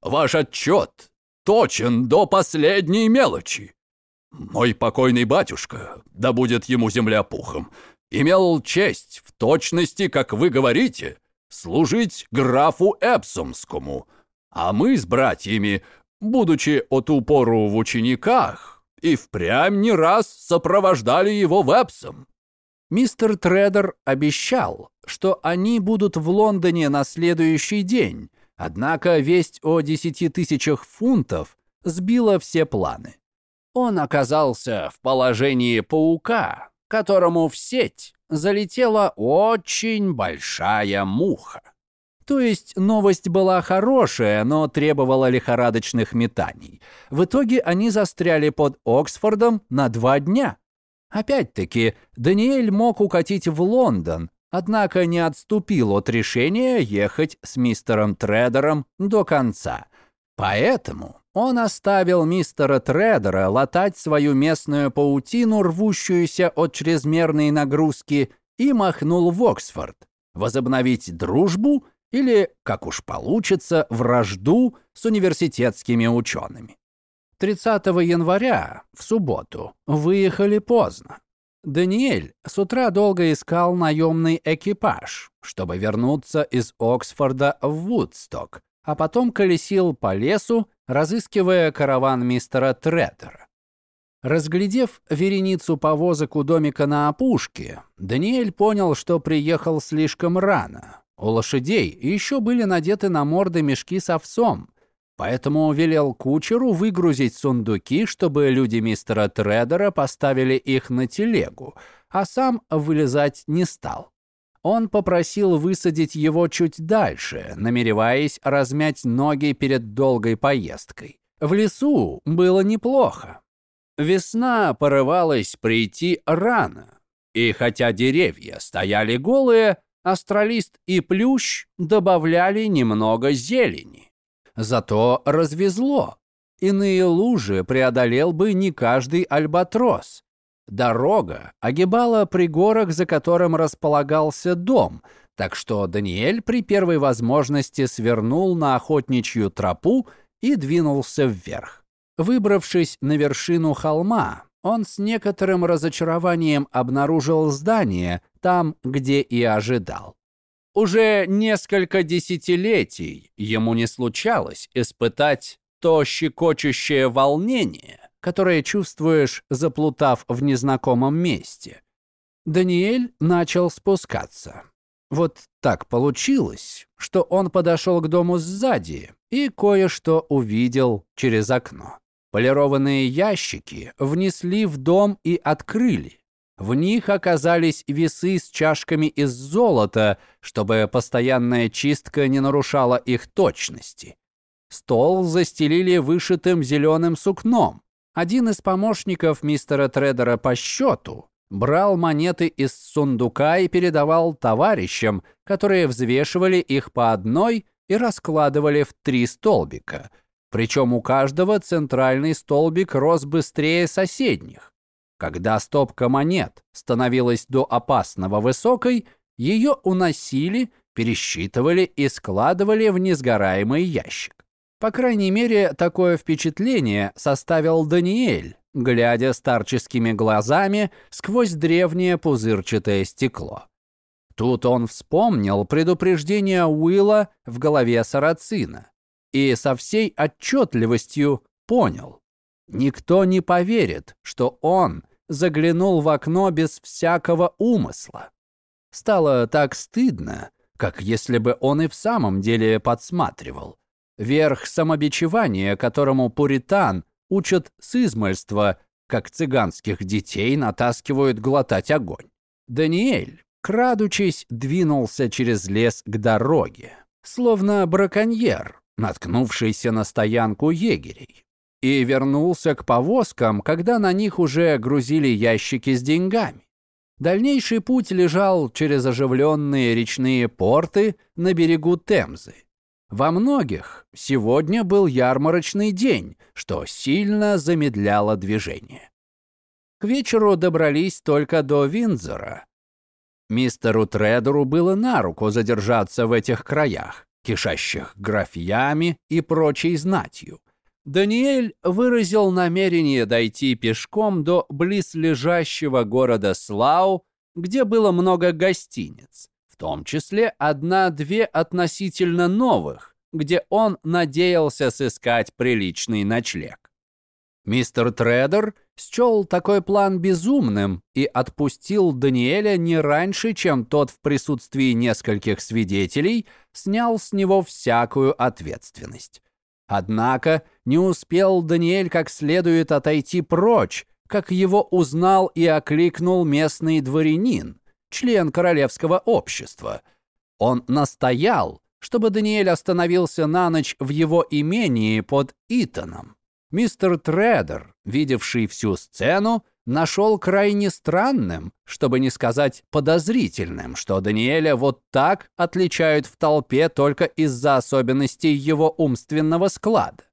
Ваш отчет точен до последней мелочи. Мой покойный батюшка, да будет ему земля пухом, имел честь в точности, как вы говорите, служить графу Эпсомскому, а мы с братьями, будучи от упору в учениках, и впрямь не раз сопровождали его в Эпсом. Мистер Тредер обещал, что они будут в Лондоне на следующий день, однако весть о десяти тысячах фунтов сбила все планы. Он оказался в положении паука, которому в сеть залетела очень большая муха. То есть новость была хорошая, но требовала лихорадочных метаний. В итоге они застряли под Оксфордом на два дня. Опять-таки, Даниэль мог укатить в Лондон, однако не отступил от решения ехать с мистером Тредером до конца. Поэтому он оставил мистера Тредера латать свою местную паутину, рвущуюся от чрезмерной нагрузки, и махнул в Оксфорд, возобновить дружбу или, как уж получится, вражду с университетскими учеными. 30 января, в субботу, выехали поздно. Даниэль с утра долго искал наемный экипаж, чтобы вернуться из Оксфорда в Вудсток, а потом колесил по лесу, разыскивая караван мистера Треттера. Разглядев вереницу повозок у домика на опушке, Даниэль понял, что приехал слишком рано, у лошадей еще были надеты на морды мешки с овсом, поэтому велел кучеру выгрузить сундуки, чтобы люди мистера Тредера поставили их на телегу, а сам вылезать не стал. Он попросил высадить его чуть дальше, намереваясь размять ноги перед долгой поездкой. В лесу было неплохо. Весна порывалась прийти рано, и хотя деревья стояли голые, астралист и плющ добавляли немного зелени. Зато развезло. Иные лужи преодолел бы не каждый альбатрос. Дорога огибала пригорок, за которым располагался дом, так что Даниэль при первой возможности свернул на охотничью тропу и двинулся вверх. Выбравшись на вершину холма, он с некоторым разочарованием обнаружил здание там, где и ожидал. Уже несколько десятилетий ему не случалось испытать то щекочущее волнение, которое чувствуешь, заплутав в незнакомом месте. Даниэль начал спускаться. Вот так получилось, что он подошел к дому сзади и кое-что увидел через окно. Полированные ящики внесли в дом и открыли. В них оказались весы с чашками из золота, чтобы постоянная чистка не нарушала их точности. Стол застелили вышитым зеленым сукном. Один из помощников мистера Тредера по счету брал монеты из сундука и передавал товарищам, которые взвешивали их по одной и раскладывали в три столбика. Причем у каждого центральный столбик рос быстрее соседних. Когда стопка монет становилась до опасного высокой, ее уносили, пересчитывали и складывали в несгораемый ящик. По крайней мере, такое впечатление составил Даниэль, глядя старческими глазами сквозь древнее пузырчатое стекло. Тут он вспомнил предупреждение Уилла в голове Сарацина и со всей отчетливостью понял. Никто не поверит, что он заглянул в окно без всякого умысла. Стало так стыдно, как если бы он и в самом деле подсматривал. Верх самобичевания, которому пуритан учат с измольства, как цыганских детей натаскивают глотать огонь. Даниэль, крадучись, двинулся через лес к дороге, словно браконьер, наткнувшийся на стоянку егерей, и вернулся к повозкам, когда на них уже грузили ящики с деньгами. Дальнейший путь лежал через оживленные речные порты на берегу Темзы. Во многих сегодня был ярмарочный день, что сильно замедляло движение. К вечеру добрались только до Виндзора. Мистеру Тредеру было на руку задержаться в этих краях, кишащих графьями и прочей знатью. Даниэль выразил намерение дойти пешком до близлежащего города Слау, где было много гостиниц том числе одна-две относительно новых, где он надеялся сыскать приличный ночлег. Мистер Тредер счел такой план безумным и отпустил Даниэля не раньше, чем тот в присутствии нескольких свидетелей снял с него всякую ответственность. Однако не успел Даниэль как следует отойти прочь, как его узнал и окликнул местный дворянин, член королевского общества. Он настоял, чтобы Даниэль остановился на ночь в его имении под Итоном. Мистер Тредер, видевший всю сцену, нашел крайне странным, чтобы не сказать подозрительным, что Даниэля вот так отличают в толпе только из-за особенностей его умственного склада.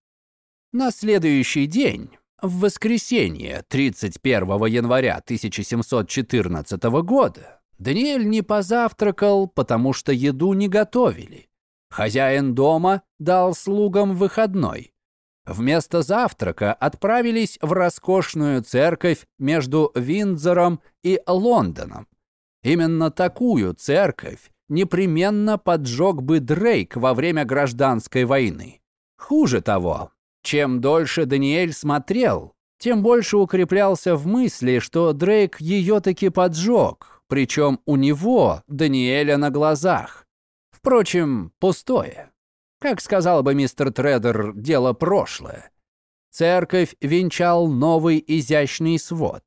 На следующий день, в воскресенье 31 января 1714 года, Даниэль не позавтракал, потому что еду не готовили. Хозяин дома дал слугам выходной. Вместо завтрака отправились в роскошную церковь между Виндзором и Лондоном. Именно такую церковь непременно поджег бы Дрейк во время гражданской войны. Хуже того, чем дольше Даниэль смотрел, тем больше укреплялся в мысли, что Дрейк ее таки поджег, причем у него, Даниэля, на глазах. Впрочем, пустое. Как сказал бы мистер Тредер, дело прошлое. Церковь венчал новый изящный свод.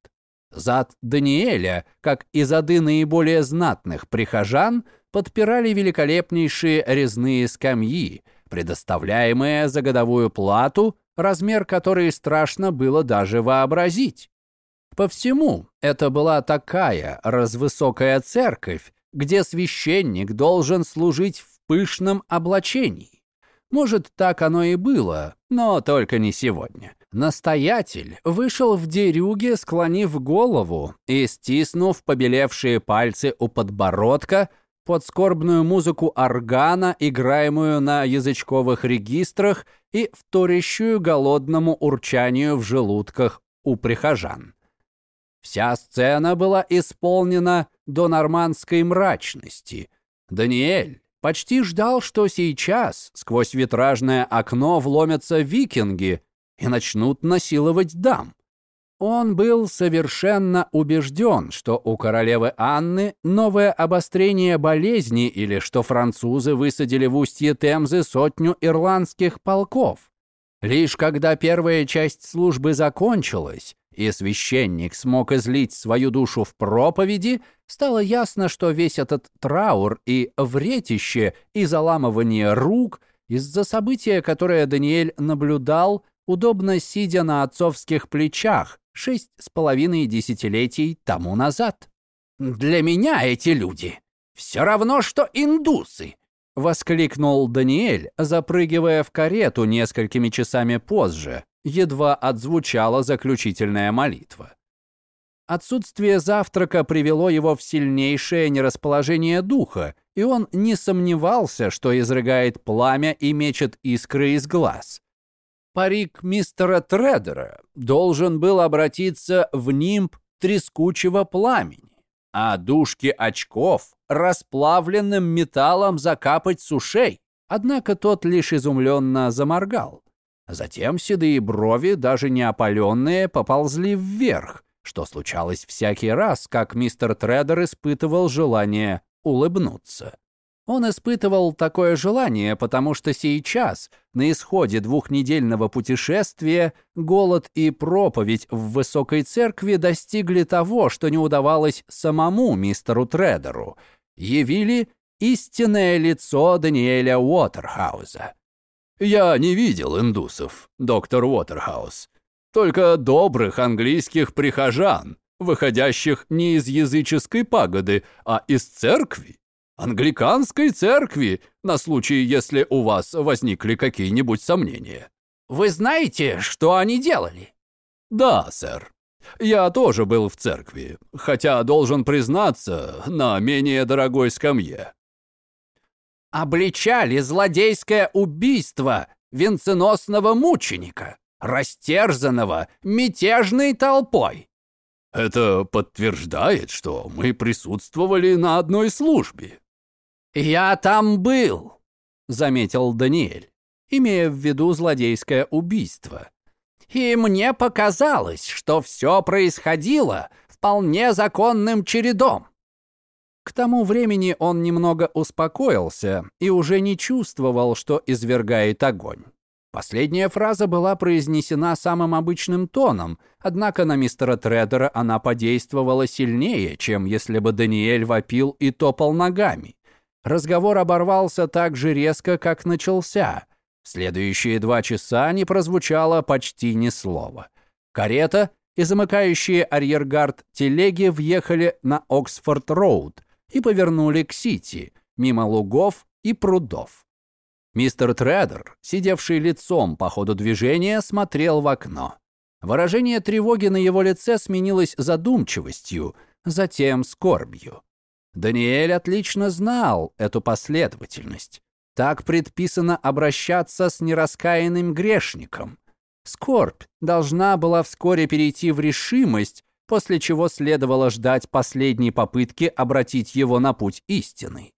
Зад Даниэля, как и зады наиболее знатных прихожан, подпирали великолепнейшие резные скамьи, предоставляемые за годовую плату, размер которой страшно было даже вообразить. По всему, это была такая развысокая церковь, где священник должен служить в пышном облачении. Может, так оно и было, но только не сегодня. Настоятель вышел в дерюге, склонив голову и стиснув побелевшие пальцы у подбородка под скорбную музыку органа, играемую на язычковых регистрах и вторящую голодному урчанию в желудках у прихожан. Вся сцена была исполнена до нормандской мрачности. Даниэль почти ждал, что сейчас сквозь витражное окно вломятся викинги и начнут насиловать дам. Он был совершенно убежден, что у королевы Анны новое обострение болезни или что французы высадили в устье Темзы сотню ирландских полков. Лишь когда первая часть службы закончилась, и священник смог излить свою душу в проповеди, стало ясно, что весь этот траур и вретище и заламывание рук из-за события, которое Даниэль наблюдал, удобно сидя на отцовских плечах шесть с половиной десятилетий тому назад. «Для меня эти люди все равно, что индусы!» — воскликнул Даниэль, запрыгивая в карету несколькими часами позже, едва отзвучала заключительная молитва. Отсутствие завтрака привело его в сильнейшее нерасположение духа, и он не сомневался, что изрыгает пламя и мечет искры из глаз. Парик мистера Тредера должен был обратиться в нимб трескучего пламени, а дужки очков расплавленным металлом закапать с ушей. Однако тот лишь изумленно заморгал. Затем седые брови, даже не опаленные, поползли вверх, что случалось всякий раз, как мистер Тредер испытывал желание улыбнуться. Он испытывал такое желание, потому что сейчас, на исходе двухнедельного путешествия, голод и проповедь в высокой церкви достигли того, что не удавалось самому мистеру Тредеру. Явили истинное лицо Даниэля Уотерхауза. «Я не видел индусов, доктор Уотерхаус. Только добрых английских прихожан, выходящих не из языческой пагоды, а из церкви англиканской церкви, на случай, если у вас возникли какие-нибудь сомнения. Вы знаете, что они делали? Да, сэр. Я тоже был в церкви, хотя, должен признаться, на менее дорогой скамье. Обличали злодейское убийство венценосного мученика, растерзанного мятежной толпой. Это подтверждает, что мы присутствовали на одной службе. «Я там был», — заметил Даниэль, имея в виду злодейское убийство. «И мне показалось, что все происходило вполне законным чередом». К тому времени он немного успокоился и уже не чувствовал, что извергает огонь. Последняя фраза была произнесена самым обычным тоном, однако на мистера Тредера она подействовала сильнее, чем если бы Даниэль вопил и топал ногами. Разговор оборвался так же резко, как начался. В следующие два часа не прозвучало почти ни слова. Карета и замыкающие арьергард телеги въехали на Оксфорд-Роуд и повернули к Сити, мимо лугов и прудов. Мистер Тредер, сидевший лицом по ходу движения, смотрел в окно. Выражение тревоги на его лице сменилось задумчивостью, затем скорбью. Даниэль отлично знал эту последовательность. Так предписано обращаться с нераскаянным грешником. Скорбь должна была вскоре перейти в решимость, после чего следовало ждать последней попытки обратить его на путь истины.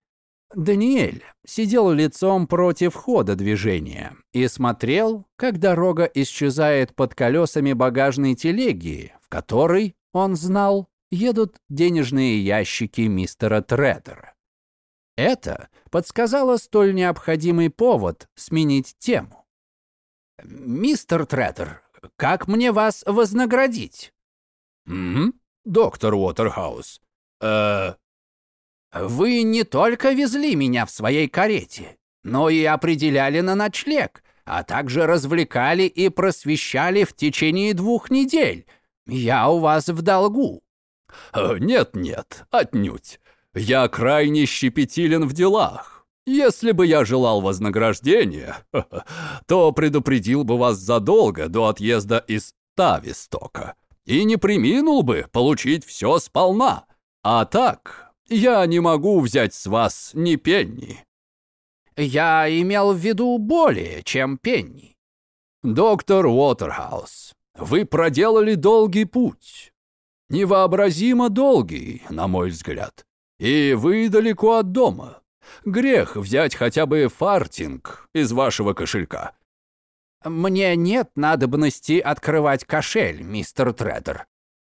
Даниэль сидел лицом против хода движения и смотрел, как дорога исчезает под колесами багажной телеги, в которой, он знал, едут денежные ящики мистера Тредера. Это подсказало столь необходимый повод сменить тему. «Мистер Тредер, как мне вас вознаградить?» «Угу, доктор Уотерхаус. Э, «Вы не только везли меня в своей карете, но и определяли на ночлег, а также развлекали и просвещали в течение двух недель. Я у вас в долгу. «Нет-нет, э, отнюдь. Я крайне щепетилен в делах. Если бы я желал вознаграждения, то предупредил бы вас задолго до отъезда из Тавистока и не приминул бы получить все сполна. А так, я не могу взять с вас ни пенни». «Я имел в виду более, чем пенни». «Доктор Уотерхаус, вы проделали долгий путь невообразимо долгий, на мой взгляд. И вы далеко от дома. Грех взять хотя бы фартинг из вашего кошелька. Мне нет надобности открывать кошель, мистер Тредер.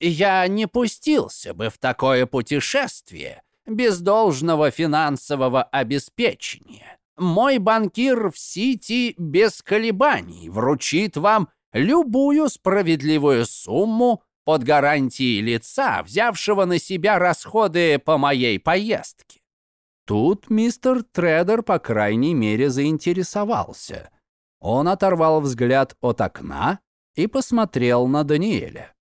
Я не пустился бы в такое путешествие без должного финансового обеспечения. Мой банкир в Сити без колебаний вручит вам любую справедливую сумму под гарантией лица, взявшего на себя расходы по моей поездке. Тут мистер Тредер, по крайней мере, заинтересовался. Он оторвал взгляд от окна и посмотрел на Даниэля.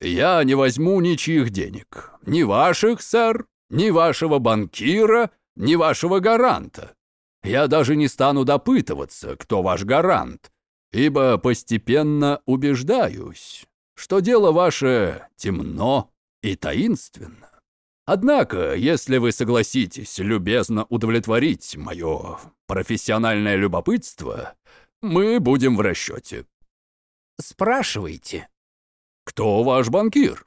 «Я не возьму ничьих денег. Ни ваших, сэр, ни вашего банкира, ни вашего гаранта. Я даже не стану допытываться, кто ваш гарант, ибо постепенно убеждаюсь, что дело ваше темно и таинственно. Однако, если вы согласитесь любезно удовлетворить мое профессиональное любопытство, мы будем в расчете. Спрашивайте. Кто ваш банкир?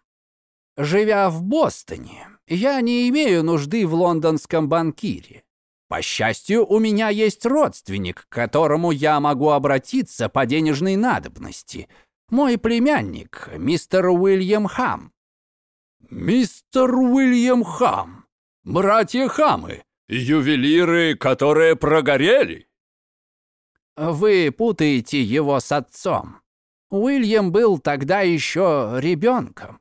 Живя в Бостоне, я не имею нужды в лондонском банкире. По счастью, у меня есть родственник, к которому я могу обратиться по денежной надобности. Мой племянник, мистер Уильям Хам. «Мистер Уильям Хам! Братья Хамы! Ювелиры, которые прогорели!» «Вы путаете его с отцом. Уильям был тогда еще ребенком».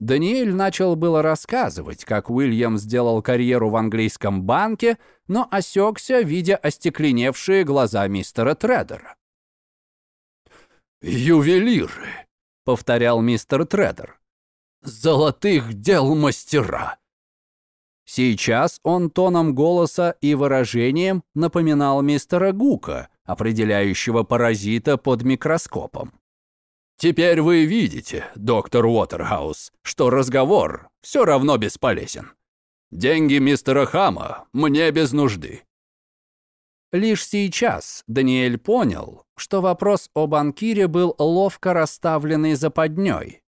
Даниэль начал было рассказывать, как Уильям сделал карьеру в английском банке, но осекся, видя остекленевшие глаза мистера Тредера. «Ювелиры», — повторял мистер Тредер золотых дел мастера». Сейчас он тоном голоса и выражением напоминал мистера Гука, определяющего паразита под микроскопом. «Теперь вы видите, доктор Уотерхаус, что разговор все равно бесполезен. Деньги мистера Хама мне без нужды». Лишь сейчас Даниэль понял, что вопрос о банкире был ловко расставленный западней,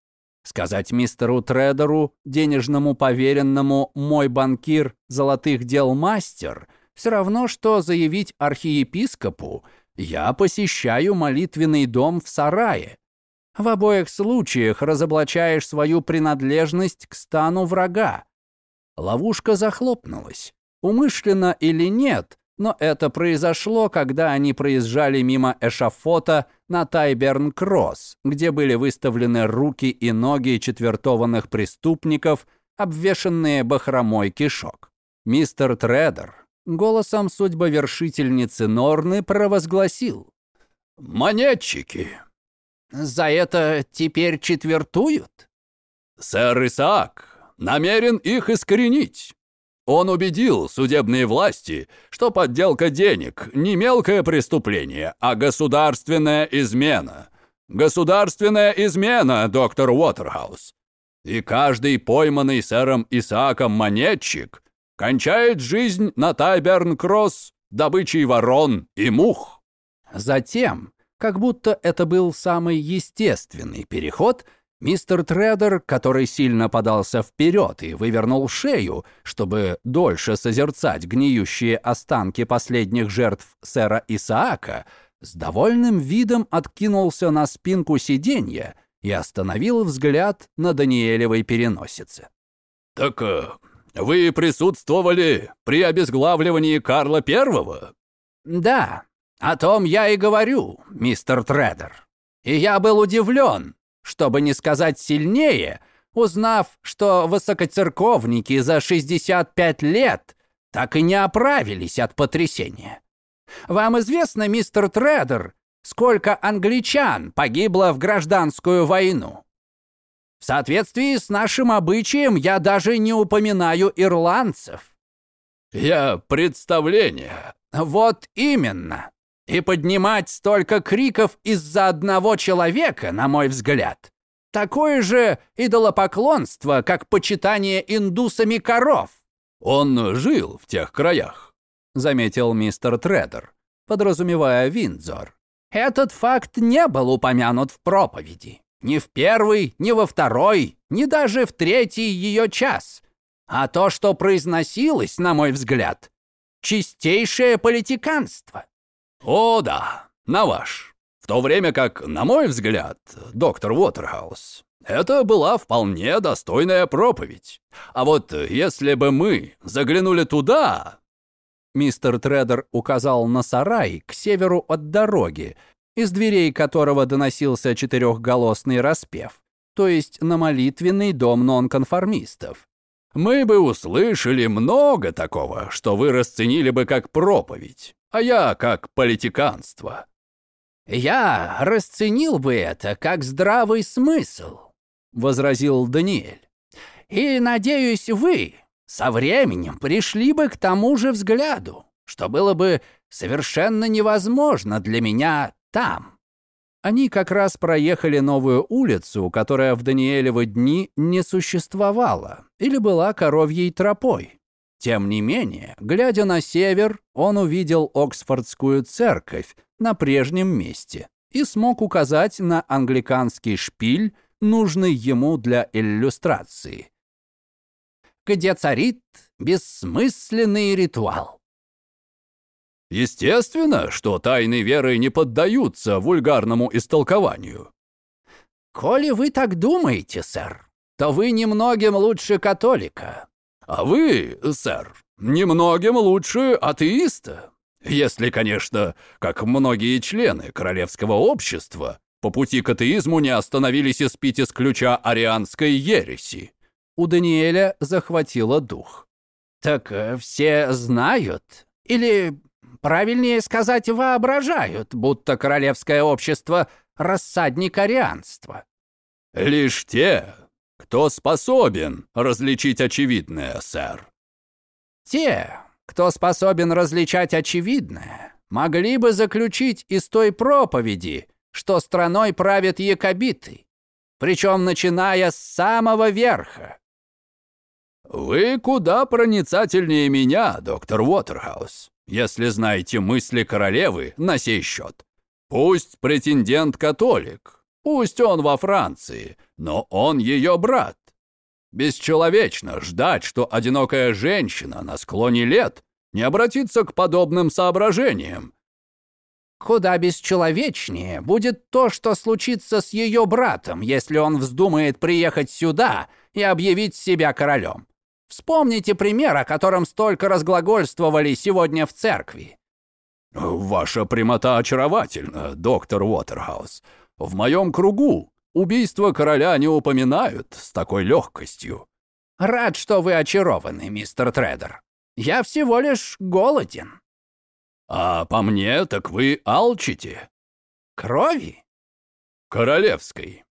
Сказать мистеру Тредеру, денежному поверенному «мой банкир, золотых дел мастер» все равно, что заявить архиепископу «я посещаю молитвенный дом в сарае». В обоих случаях разоблачаешь свою принадлежность к стану врага. Ловушка захлопнулась. Умышленно или нет, но это произошло, когда они проезжали мимо эшафота на Тайберн-Кросс, где были выставлены руки и ноги четвертованных преступников, обвешанные бахромой кишок. Мистер Тредер голосом судьбовершительницы Норны провозгласил. «Монетчики!» «За это теперь четвертуют?» «Сэр Исаак намерен их искоренить. Он убедил судебные власти, что подделка денег не мелкое преступление, а государственная измена. Государственная измена, доктор Уотерхаус. И каждый пойманный сэром Исааком монетчик кончает жизнь на Тайберн-Кросс добычей ворон и мух. Затем, как будто это был самый естественный переход, Мистер Тредер, который сильно подался вперед и вывернул шею, чтобы дольше созерцать гниющие останки последних жертв сэра Исаака, с довольным видом откинулся на спинку сиденья и остановил взгляд на Даниэлевой переносице. «Так э, вы присутствовали при обезглавливании Карла Первого?» «Да, о том я и говорю, мистер Тредер. И я был удивлен, чтобы не сказать сильнее, узнав, что высокоцерковники за 65 лет так и не оправились от потрясения. Вам известно, мистер Тредер, сколько англичан погибло в гражданскую войну? В соответствии с нашим обычаем я даже не упоминаю ирландцев. Я представление. Вот именно. И поднимать столько криков из-за одного человека, на мой взгляд, такое же идолопоклонство, как почитание индусами коров. Он жил в тех краях, заметил мистер Тредер, подразумевая Виндзор. Этот факт не был упомянут в проповеди. Ни в первый, ни во второй, ни даже в третий ее час. А то, что произносилось, на мой взгляд, чистейшее политиканство. «О, да, на ваш. В то время как, на мой взгляд, доктор Уотерхаус, это была вполне достойная проповедь. А вот если бы мы заглянули туда...» Мистер Тредер указал на сарай к северу от дороги, из дверей которого доносился четырехголосный распев. то есть на молитвенный дом нонконформистов. Мы бы услышали много такого, что вы расценили бы как проповедь, а я как политиканство. Я расценил бы это как здравый смысл, возразил Даниэль. И надеюсь, вы со временем пришли бы к тому же взгляду, что было бы совершенно невозможно для меня там. Они как раз проехали новую улицу, которая в Даниэлевы дни не существовала или была коровьей тропой. Тем не менее, глядя на север, он увидел Оксфордскую церковь на прежнем месте и смог указать на англиканский шпиль, нужный ему для иллюстрации, где царит бессмысленный ритуал. Естественно, что тайны веры не поддаются вульгарному истолкованию. Коли вы так думаете, сэр, то вы немногим лучше католика. А вы, сэр, немногим лучше атеиста. Если, конечно, как многие члены королевского общества, по пути к атеизму не остановились испить из ключа арианской ереси. У Даниэля захватило дух. Так э, все знают? Или Правильнее сказать, воображают, будто королевское общество — рассадник арианства. Лишь те, кто способен различить очевидное, сэр. Те, кто способен различать очевидное, могли бы заключить из той проповеди, что страной правят якобиты, причем начиная с самого верха. «Вы куда проницательнее меня, доктор Уотерхаус если знаете мысли королевы на сей счет. Пусть претендент католик, пусть он во Франции, но он ее брат. Бесчеловечно ждать, что одинокая женщина на склоне лет не обратится к подобным соображениям. Куда бесчеловечнее будет то, что случится с ее братом, если он вздумает приехать сюда и объявить себя королем. Вспомните пример, о котором столько разглагольствовали сегодня в церкви. Ваша прямота очаровательна, доктор Уотерхаус. В моем кругу убийство короля не упоминают с такой легкостью. Рад, что вы очарованы, мистер Тредер. Я всего лишь голоден. А по мне, так вы алчите. Крови? Королевской.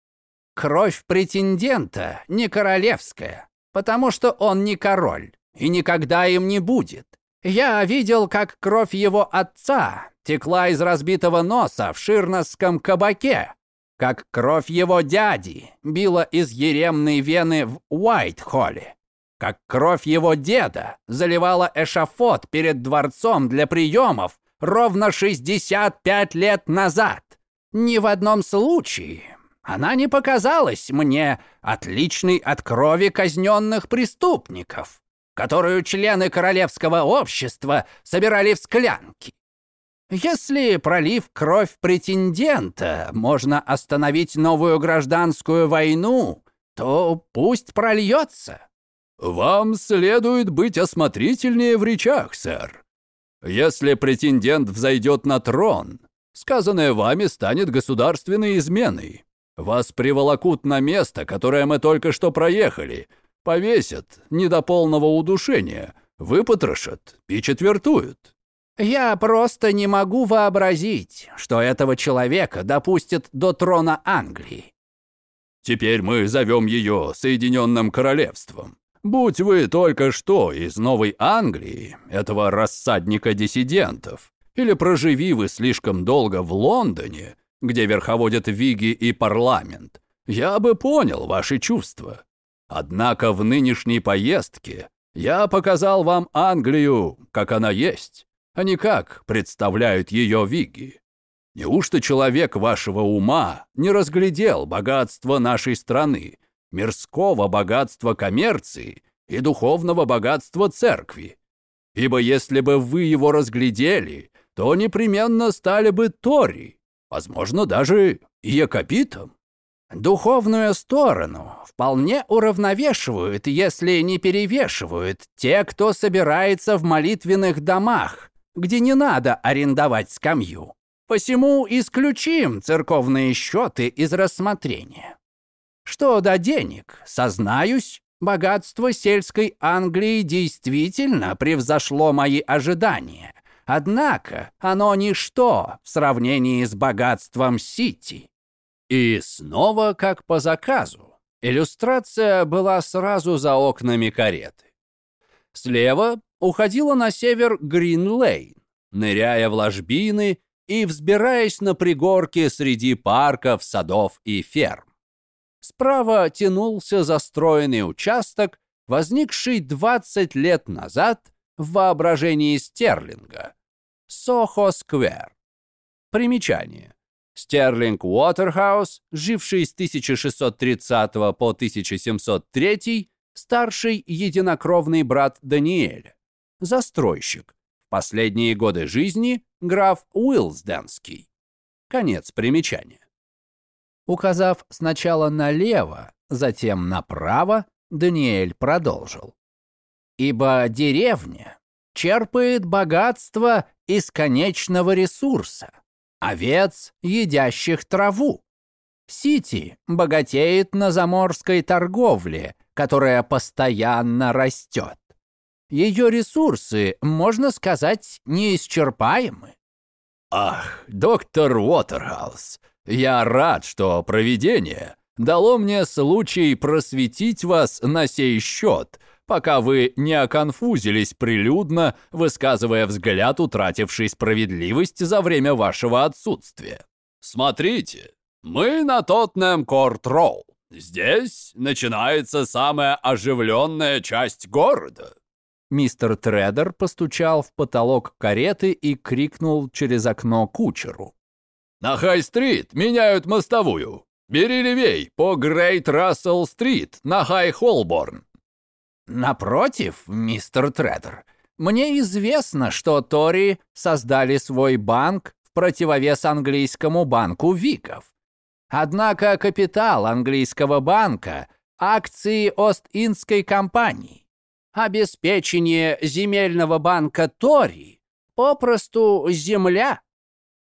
Кровь претендента, не королевская потому что он не король и никогда им не будет. Я видел, как кровь его отца текла из разбитого носа в ширносском кабаке, как кровь его дяди била из еремной вены в Уайт-Холле, как кровь его деда заливала эшафот перед дворцом для приемов ровно 65 лет назад. Ни в одном случае она не показалась мне отличной от крови казненных преступников, которую члены королевского общества собирали в склянки. Если, пролив кровь претендента, можно остановить новую гражданскую войну, то пусть прольется. Вам следует быть осмотрительнее в речах, сэр. Если претендент взойдет на трон, сказанное вами станет государственной изменой. Вас приволокут на место, которое мы только что проехали. Повесят не до полного удушения, выпотрошат и четвертуют. Я просто не могу вообразить, что этого человека допустят до трона Англии. Теперь мы зовем ее Соединенным Королевством. Будь вы только что из Новой Англии, этого рассадника диссидентов, или проживи вы слишком долго в Лондоне, где верховодят виги и парламент, я бы понял ваши чувства. Однако в нынешней поездке я показал вам Англию, как она есть, а не как представляют ее виги. Неужто человек вашего ума не разглядел богатство нашей страны, мирского богатства коммерции и духовного богатства церкви? Ибо если бы вы его разглядели, то непременно стали бы Тори, возможно, даже якобитом. Духовную сторону вполне уравновешивают, если не перевешивают, те, кто собирается в молитвенных домах, где не надо арендовать скамью. Посему исключим церковные счеты из рассмотрения. Что до денег, сознаюсь, богатство сельской Англии действительно превзошло мои ожидания. Однако оно ничто в сравнении с богатством Сити. И снова как по заказу. Иллюстрация была сразу за окнами кареты. Слева уходила на север Грин-Лейн, ныряя в ложбины и взбираясь на пригорки среди парков, садов и ферм. Справа тянулся застроенный участок, возникший 20 лет назад в воображении Стерлинга. Сохо-сквер. Примечание. Стерлинг Уотерхаус, живший с 1630 по 1703, старший единокровный брат Даниэля. Застройщик. В последние годы жизни граф Уилсденский. Конец примечания. Указав сначала налево, затем направо, Даниэль продолжил. «Ибо деревня черпает богатство из конечного ресурса – овец, едящих траву. Сити богатеет на заморской торговле, которая постоянно растет. Ее ресурсы, можно сказать, неисчерпаемы. Ах, доктор Уотерхаус, я рад, что провидение дало мне случай просветить вас на сей счет, пока вы не оконфузились прилюдно, высказывая взгляд, утративший справедливость за время вашего отсутствия. Смотрите, мы на Тотнем Корт Роу. Здесь начинается самая оживленная часть города. Мистер Тредер постучал в потолок кареты и крикнул через окно кучеру. «На Хай-стрит меняют мостовую. Бери левей по Грейт Рассел-стрит на Хай-Холборн». «Напротив, мистер Тредер, мне известно, что Тори создали свой банк в противовес английскому банку Виков. Однако капитал английского банка – акции Ост-Индской компании. Обеспечение земельного банка Тори – попросту земля.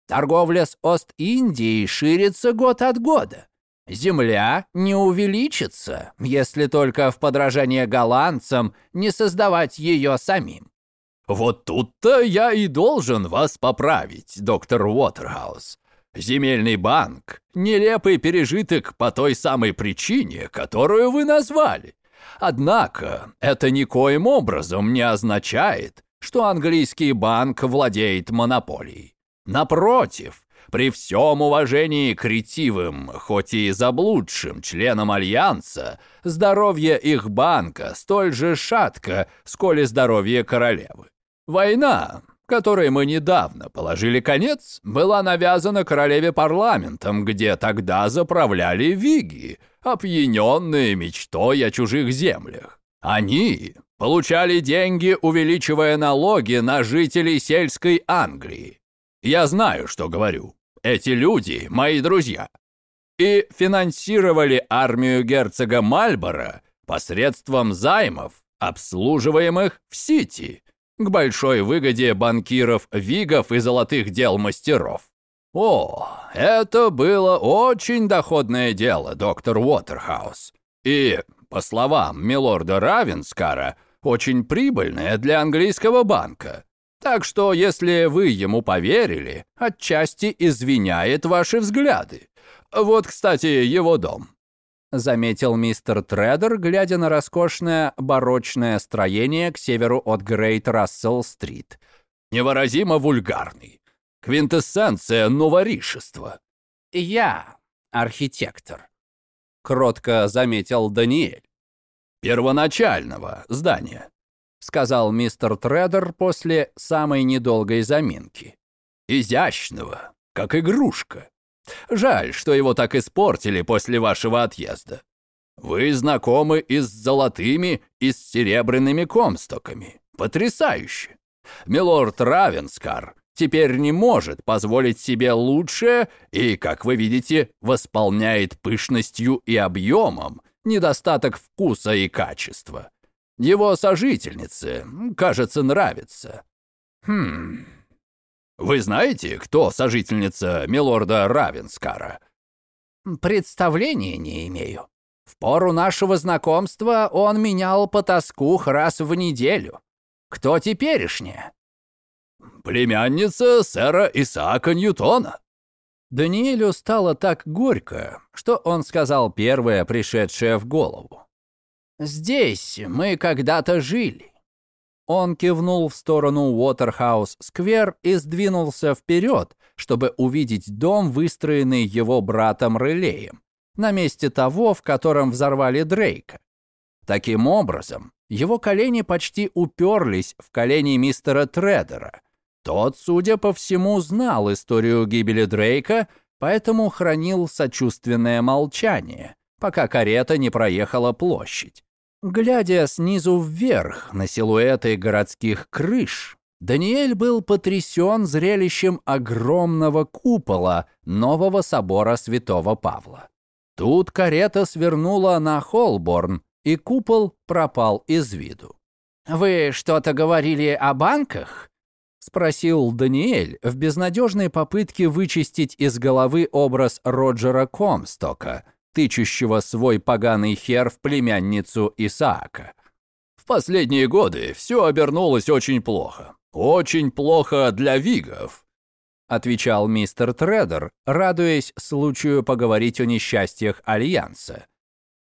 Торговля с Ост-Индией ширится год от года. Земля не увеличится, если только в подражание голландцам не создавать ее самим. Вот тут-то я и должен вас поправить, доктор Уотерхаус. Земельный банк – нелепый пережиток по той самой причине, которую вы назвали. Однако это никоим образом не означает, что английский банк владеет монополией. Напротив, при всем уважении к ретивым, хоть и заблудшим членам Альянса, здоровье их банка столь же шатко, сколь и здоровье королевы. Война, которой мы недавно положили конец, была навязана королеве парламентом, где тогда заправляли виги, опьяненные мечтой о чужих землях. Они получали деньги, увеличивая налоги на жителей сельской Англии. Я знаю, что говорю. Эти люди — мои друзья. И финансировали армию герцога Мальборо посредством займов, обслуживаемых в Сити, к большой выгоде банкиров, вигов и золотых дел мастеров. О, это было очень доходное дело, доктор Уотерхаус. И, по словам милорда Равенскара, очень прибыльное для английского банка. Так что, если вы ему поверили, отчасти извиняет ваши взгляды. Вот, кстати, его дом заметил мистер Тредер, глядя на роскошное барочное строение к северу от Грейт Рассел-стрит. «Невыразимо вульгарный. Квинтэссенция новоришества». «Я архитектор», — кротко заметил Даниэль. «Первоначального здания», — сказал мистер Тредер после самой недолгой заминки. «Изящного, как игрушка. Жаль, что его так испортили после вашего отъезда. Вы знакомы и с золотыми, и с серебряными комстоками. Потрясающе! Милорд Равенскар теперь не может позволить себе лучшее и, как вы видите, восполняет пышностью и объемом недостаток вкуса и качества. Его сожительнице, кажется, нравится. Хм, вы знаете, кто сожительница милорда Равенскара?» «Представления не имею». пору нашего знакомства он менял потаскух раз в неделю. Кто теперешняя?» «Племянница сэра Исаака Ньютона». Даниэлю стало так горько, что он сказал первое, пришедшее в голову. «Здесь мы когда-то жили». Он кивнул в сторону Уотерхаус-сквер и сдвинулся вперед, чтобы увидеть дом, выстроенный его братом Релеем, на месте того, в котором взорвали Дрейка. Таким образом, его колени почти уперлись в колени мистера Тредера. Тот, судя по всему, знал историю гибели Дрейка, поэтому хранил сочувственное молчание, пока карета не проехала площадь. Глядя снизу вверх на силуэты городских крыш, Даниэль был потрясен зрелищем огромного купола нового собора святого Павла. Тут карета свернула на Холборн, и купол пропал из виду. «Вы что-то говорили о банках?» — спросил Даниэль в безнадежной попытке вычистить из головы образ Роджера Комстока, тычущего свой поганый хер в племянницу Исаака. «В последние годы все обернулось очень плохо. Очень плохо для вигов», — отвечал мистер Тредер, радуясь случаю поговорить о несчастьях Альянса.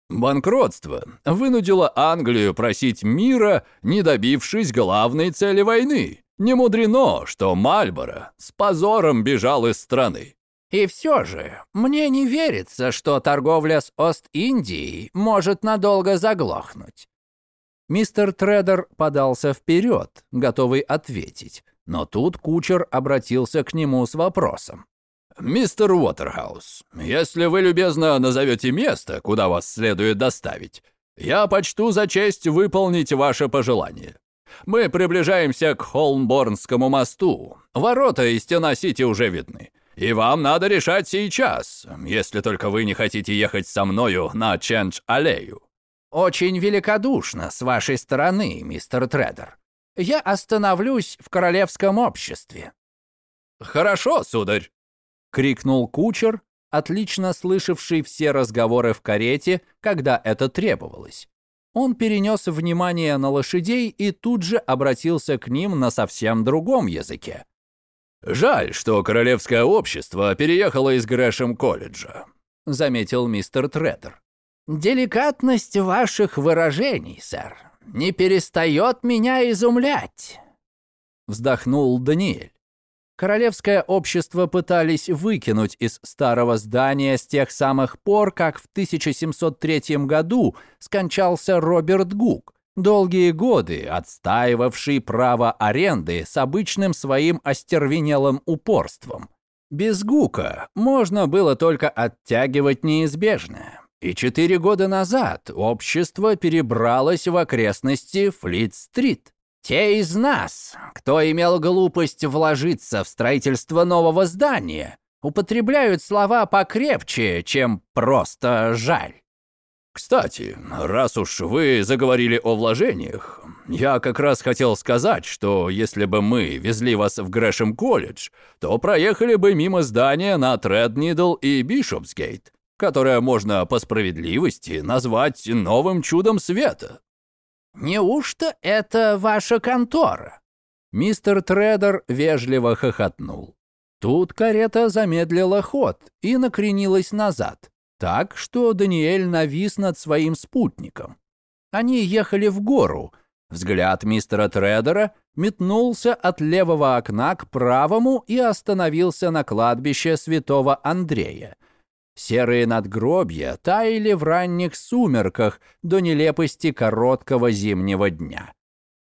Банкротство вынудило Англию просить мира, не добившись главной цели войны. Не мудрено, что Мальборо с позором бежал из страны. И все же, мне не верится, что торговля с Ост-Индией может надолго заглохнуть. Мистер Тредер подался вперед, готовый ответить, но тут кучер обратился к нему с вопросом. «Мистер Уотерхаус, если вы любезно назовете место, куда вас следует доставить, я почту за честь выполнить ваше пожелание. Мы приближаемся к Холмборнскому мосту. Ворота и стена Сити уже видны. И вам надо решать сейчас, если только вы не хотите ехать со мною на Чендж-аллею». «Очень великодушно с вашей стороны, мистер Тредер. Я остановлюсь в королевском обществе». «Хорошо, сударь», — крикнул кучер, отлично слышавший все разговоры в карете, когда это требовалось. Он перенес внимание на лошадей и тут же обратился к ним на совсем другом языке. «Жаль, что королевское общество переехало из Грэшем-колледжа», — заметил мистер Тредер. «Деликатность ваших выражений, сэр, не перестает меня изумлять», — вздохнул Даниэль. Королевское общество пытались выкинуть из старого здания с тех самых пор, как в 1703 году скончался Роберт Гук, долгие годы отстаивавший право аренды с обычным своим остервенелым упорством. Без Гука можно было только оттягивать неизбежное. И четыре года назад общество перебралось в окрестности Флит-стрит. Те из нас, кто имел глупость вложиться в строительство нового здания, употребляют слова покрепче, чем просто «жаль». Кстати, раз уж вы заговорили о вложениях, я как раз хотел сказать, что если бы мы везли вас в Грэшем колледж, то проехали бы мимо здания на Треднидл и Бишопсгейт, которое можно по справедливости назвать новым чудом света. «Неужто это ваша контора?» Мистер Тредер вежливо хохотнул. Тут карета замедлила ход и накренилась назад, так что Даниэль навис над своим спутником. Они ехали в гору. Взгляд мистера Тредера метнулся от левого окна к правому и остановился на кладбище святого Андрея, Серые надгробья таяли в ранних сумерках до нелепости короткого зимнего дня.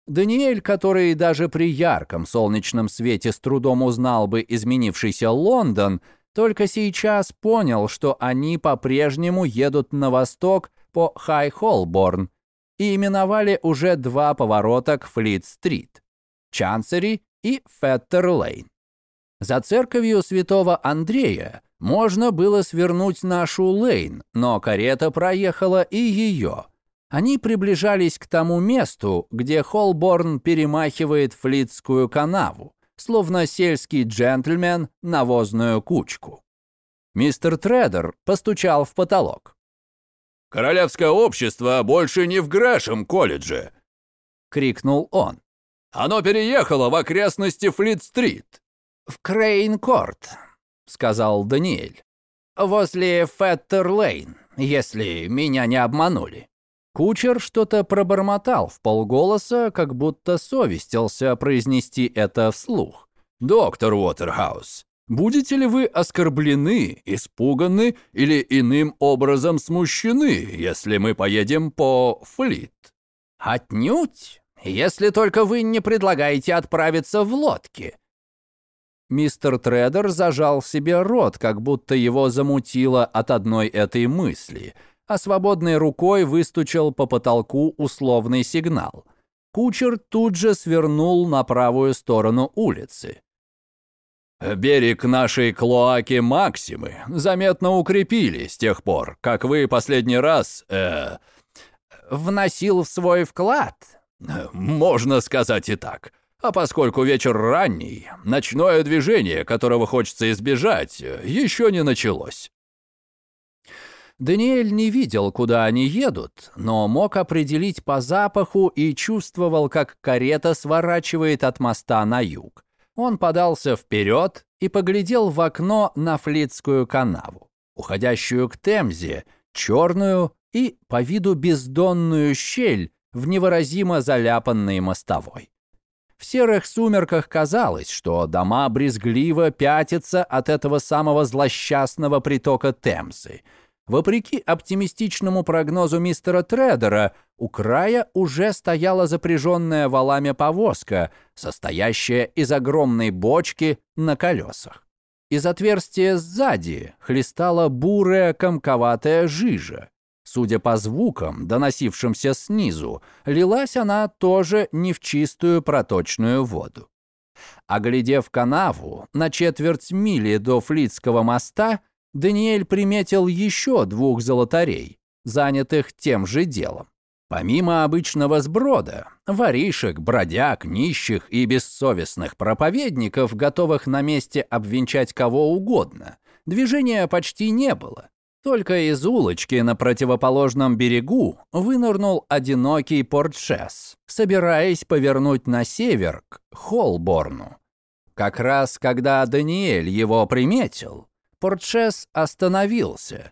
Даниэль, который даже при ярком солнечном свете с трудом узнал бы изменившийся Лондон, только сейчас понял, что они по-прежнему едут на восток по Хай-Холборн и именовали уже два поворота к Флит-стрит – Чансери и Феттер-Лейн. За церковью святого Андрея можно было свернуть нашу Лейн, но карета проехала и ее. Они приближались к тому месту, где Холборн перемахивает Флитскую канаву, словно сельский джентльмен навозную кучку. Мистер Тредер постучал в потолок. Королевское общество больше не в Грэшем колледже!» — крикнул он. «Оно переехало в окрестности Флит-стрит». «В Крейн-корт», — сказал Даниэль. «Возле Феттер-лейн, если меня не обманули». Кучер что-то пробормотал в полголоса, как будто совестился произнести это вслух. «Доктор Уотерхаус, будете ли вы оскорблены, испуганы или иным образом смущены, если мы поедем по Флит?» «Отнюдь, если только вы не предлагаете отправиться в лодке». Мистер Тредер зажал себе рот, как будто его замутило от одной этой мысли – а свободной рукой выстучал по потолку условный сигнал. Кучер тут же свернул на правую сторону улицы. «Берег нашей клоаки Максимы заметно укрепили с тех пор, как вы последний раз, э, вносил в свой вклад?» «Можно сказать и так. А поскольку вечер ранний, ночное движение, которого хочется избежать, еще не началось». Даниэль не видел, куда они едут, но мог определить по запаху и чувствовал, как карета сворачивает от моста на юг. Он подался вперед и поглядел в окно на Флитскую канаву, уходящую к Темзе, черную и по виду бездонную щель в невыразимо заляпанной мостовой. В серых сумерках казалось, что дома брезгливо пятятся от этого самого злосчастного притока Темзы — Вопреки оптимистичному прогнозу мистера Тредера, у края уже стояла запряженная валами повозка, состоящая из огромной бочки на колесах. Из отверстия сзади хлестала бурая комковатая жижа. Судя по звукам, доносившимся снизу, лилась она тоже не в чистую проточную воду. Оглядев канаву на четверть мили до Флитского моста, Даниэль приметил еще двух золотарей, занятых тем же делом. Помимо обычного сброда, воришек, бродяг, нищих и бессовестных проповедников, готовых на месте обвенчать кого угодно, движения почти не было. Только из улочки на противоположном берегу вынырнул одинокий портшес, собираясь повернуть на север к Холборну. Как раз когда Даниэль его приметил, Портшес остановился.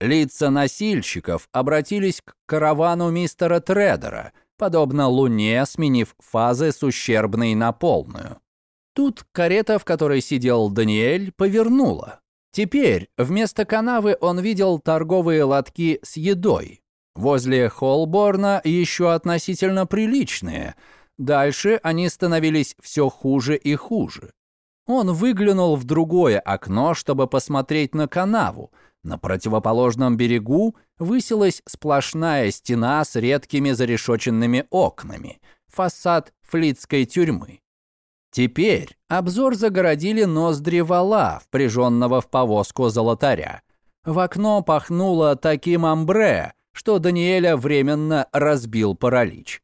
Лица носильщиков обратились к каравану мистера Тредера, подобно луне, сменив фазы с ущербной на полную. Тут карета, в которой сидел Даниэль, повернула. Теперь вместо канавы он видел торговые лотки с едой. Возле Холборна еще относительно приличные. Дальше они становились все хуже и хуже. Он выглянул в другое окно, чтобы посмотреть на канаву. На противоположном берегу высилась сплошная стена с редкими зарешоченными окнами, фасад флитской тюрьмы. Теперь обзор загородили ноздри вала, впряженного в повозку золотаря. В окно пахнуло таким амбре, что Даниэля временно разбил паралич.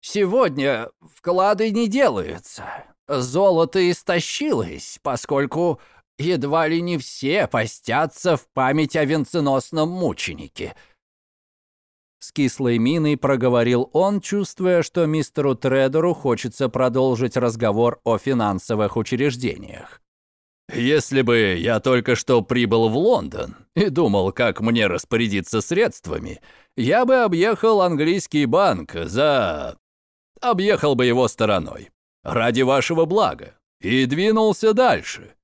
«Сегодня вклады не делаются», золото истощилось, поскольку едва ли не все постятся в память о венценосном мученике». С кислой миной проговорил он, чувствуя, что мистеру Тредеру хочется продолжить разговор о финансовых учреждениях. «Если бы я только что прибыл в Лондон и думал, как мне распорядиться средствами, я бы объехал английский банк за... объехал бы его стороной ради вашего блага, и двинулся дальше».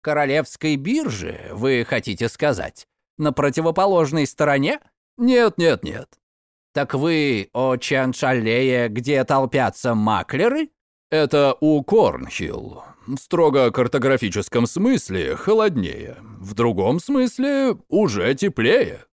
«Королевской биржи, вы хотите сказать? На противоположной стороне?» «Нет, нет, нет». «Так вы о Чаншалее, где толпятся маклеры?» «Это у Корнхилл. В строго картографическом смысле холоднее, в другом смысле уже теплее».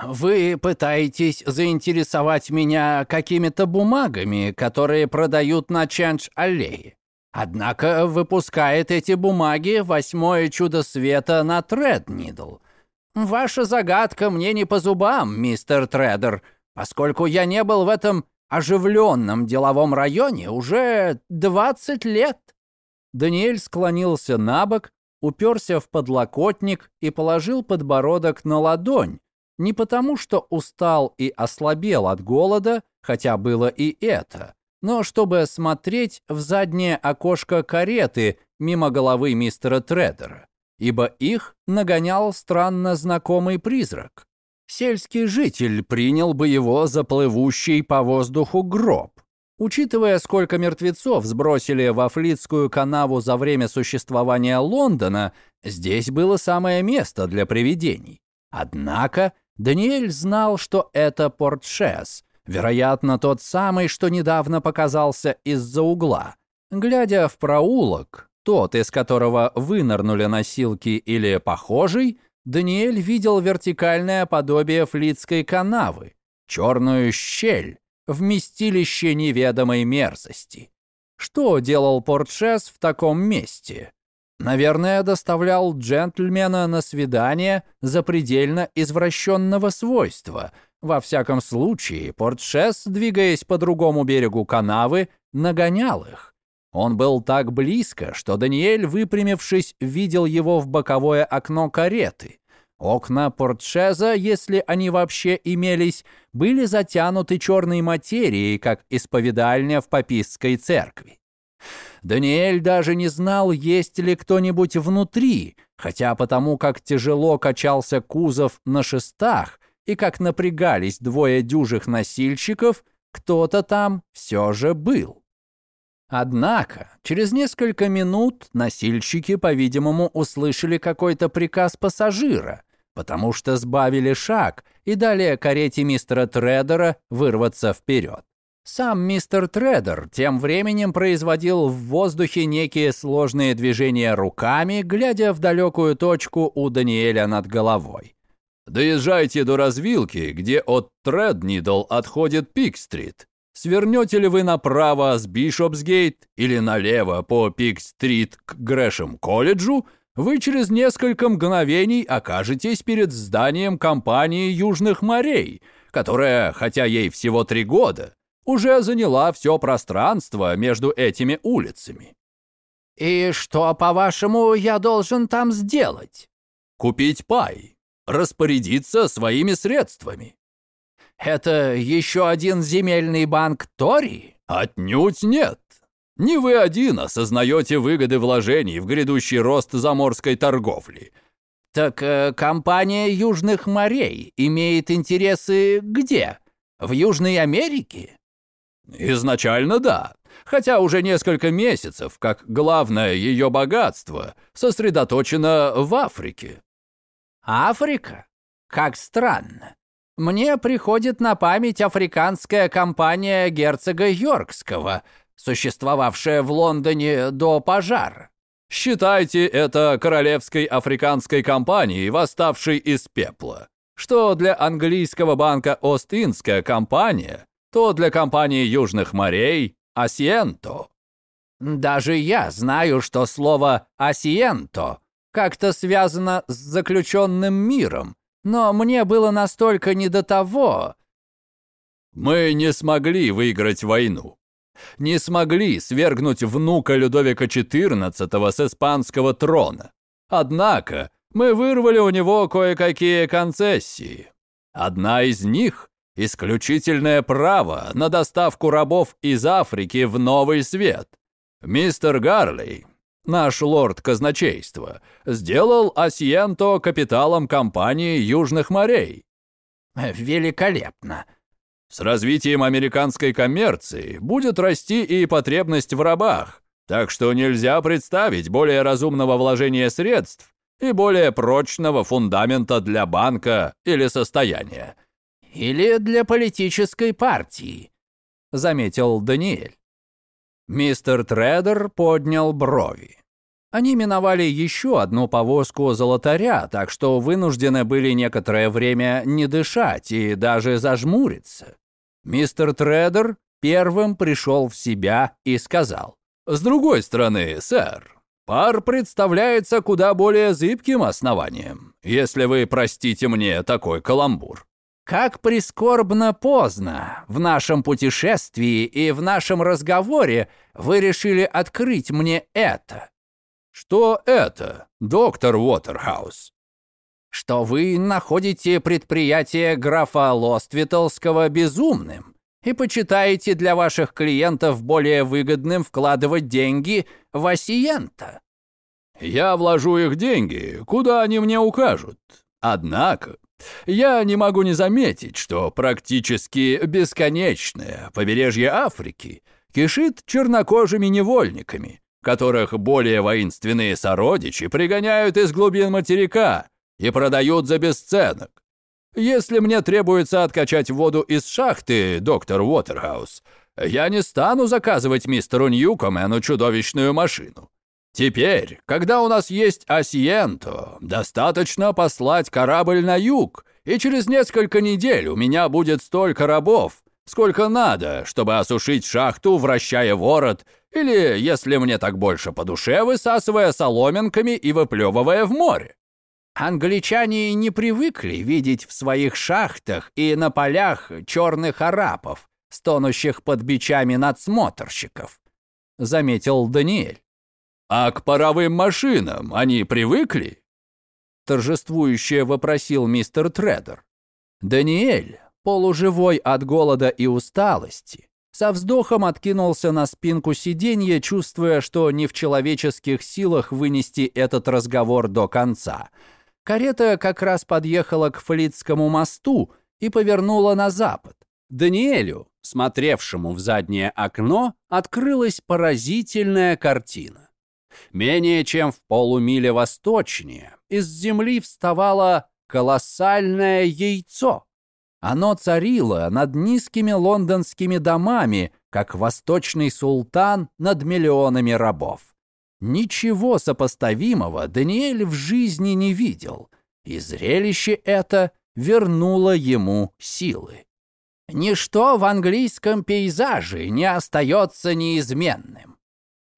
«Вы пытаетесь заинтересовать меня какими-то бумагами, которые продают на Чанч-аллее. Однако выпускает эти бумаги восьмое чудо света на Треднидл. Ваша загадка мне не по зубам, мистер Тредер, поскольку я не был в этом оживленном деловом районе уже 20 лет». Даниэль склонился на бок, уперся в подлокотник и положил подбородок на ладонь, Не потому, что устал и ослабел от голода, хотя было и это, но чтобы смотреть в заднее окошко кареты мимо головы мистера Тредера, ибо их нагонял странно знакомый призрак. Сельский житель принял бы его за плывущий по воздуху гроб. Учитывая, сколько мертвецов сбросили во Флитскую канаву за время существования Лондона, здесь было самое место для привидений. Однако Даниэль знал, что это Портшес, вероятно, тот самый, что недавно показался из-за угла. Глядя в проулок, тот, из которого вынырнули носилки или похожий, Даниэль видел вертикальное подобие флитской канавы, черную щель, вместилище неведомой мерзости. Что делал Портшес в таком месте? Наверное, доставлял джентльмена на свидание запредельно извращенного свойства. Во всяком случае, Портшес, двигаясь по другому берегу канавы, нагонял их. Он был так близко, что Даниэль, выпрямившись, видел его в боковое окно кареты. Окна портшеза, если они вообще имелись, были затянуты черной материей, как исповедальня в папистской церкви. Даниэль даже не знал, есть ли кто-нибудь внутри, хотя потому как тяжело качался кузов на шестах и как напрягались двое дюжих носильщиков, кто-то там все же был. Однако, через несколько минут носильщики, по-видимому, услышали какой-то приказ пассажира, потому что сбавили шаг и дали карете мистера Тредера вырваться вперед. Сам мистер Тредер тем временем производил в воздухе некие сложные движения руками, глядя в далекую точку у Даниэля над головой. «Доезжайте до развилки, где от Треднидл отходит Пик-стрит. Свернете ли вы направо с Бишопсгейт или налево по Пик-стрит к Грэшем-колледжу – вы через несколько мгновений окажетесь перед зданием компании Южных морей, которая, хотя ей всего три года, уже заняла все пространство между этими улицами. «И что, по-вашему, я должен там сделать?» «Купить пай, распорядиться своими средствами». «Это еще один земельный банк Тори?» «Отнюдь нет. Не вы один осознаете выгоды вложений в грядущий рост заморской торговли. Так э, компания Южных морей имеет интересы где? В Южной Америке? Изначально да, хотя уже несколько месяцев, как главное ее богатство, сосредоточено в Африке. Африка? Как странно. Мне приходит на память африканская компания герцога Йоркского – существовавшая в Лондоне до пожара. Считайте это королевской африканской компанией, восставшей из пепла. Что для английского банка Ост-Индская компания, то для компании Южных морей Асиенто. Даже я знаю, что слово «асиенто» как-то связано с заключенным миром, но мне было настолько не до того. Мы не смогли выиграть войну не смогли свергнуть внука Людовика XIV с испанского трона. Однако мы вырвали у него кое-какие концессии. Одна из них – исключительное право на доставку рабов из Африки в Новый Свет. Мистер Гарли, наш лорд казначейства, сделал Асьенто капиталом компании Южных морей. «Великолепно!» С развитием американской коммерции будет расти и потребность в рабах, так что нельзя представить более разумного вложения средств и более прочного фундамента для банка или состояния. «Или для политической партии», — заметил Даниэль. Мистер Тредер поднял брови. Они миновали еще одну повозку золотаря, так что вынуждены были некоторое время не дышать и даже зажмуриться. Мистер Тредер первым пришел в себя и сказал. «С другой стороны, сэр, пар представляется куда более зыбким основанием, если вы простите мне такой каламбур». «Как прискорбно поздно в нашем путешествии и в нашем разговоре вы решили открыть мне это». «Что это, доктор Уотерхаус?» что вы находите предприятие графа Лоствитлского безумным и почитаете для ваших клиентов более выгодным вкладывать деньги в Осиента. Я вложу их деньги, куда они мне укажут. Однако я не могу не заметить, что практически бесконечное побережье Африки кишит чернокожими невольниками, которых более воинственные сородичи пригоняют из глубин материка и продают за бесценок. Если мне требуется откачать воду из шахты, доктор Уотерхаус, я не стану заказывать мистеру Ньюкомену чудовищную машину. Теперь, когда у нас есть Асиенто, достаточно послать корабль на юг, и через несколько недель у меня будет столько рабов, сколько надо, чтобы осушить шахту, вращая ворот, или, если мне так больше по душе, высасывая соломинками и выплевывая в море. Англичане не привыкли видеть в своих шахтах и на полях черных арапов, стонущих под бичами надсмотрщиков, заметил Даниэль. «А к паровым машинам они привыкли?» Торжествующе вопросил мистер Тредер. Даниэль, полуживой от голода и усталости, со вздохом откинулся на спинку сиденья, чувствуя, что не в человеческих силах вынести этот разговор до конца. Карета как раз подъехала к Флитскому мосту и повернула на запад. Даниэлю, смотревшему в заднее окно, открылась поразительная картина. Менее чем в полумиле восточнее из земли вставало колоссальное яйцо. Оно царило над низкими лондонскими домами, как восточный султан над миллионами рабов. Ничего сопоставимого Даниэль в жизни не видел, и зрелище это вернуло ему силы. Ничто в английском пейзаже не остается неизменным.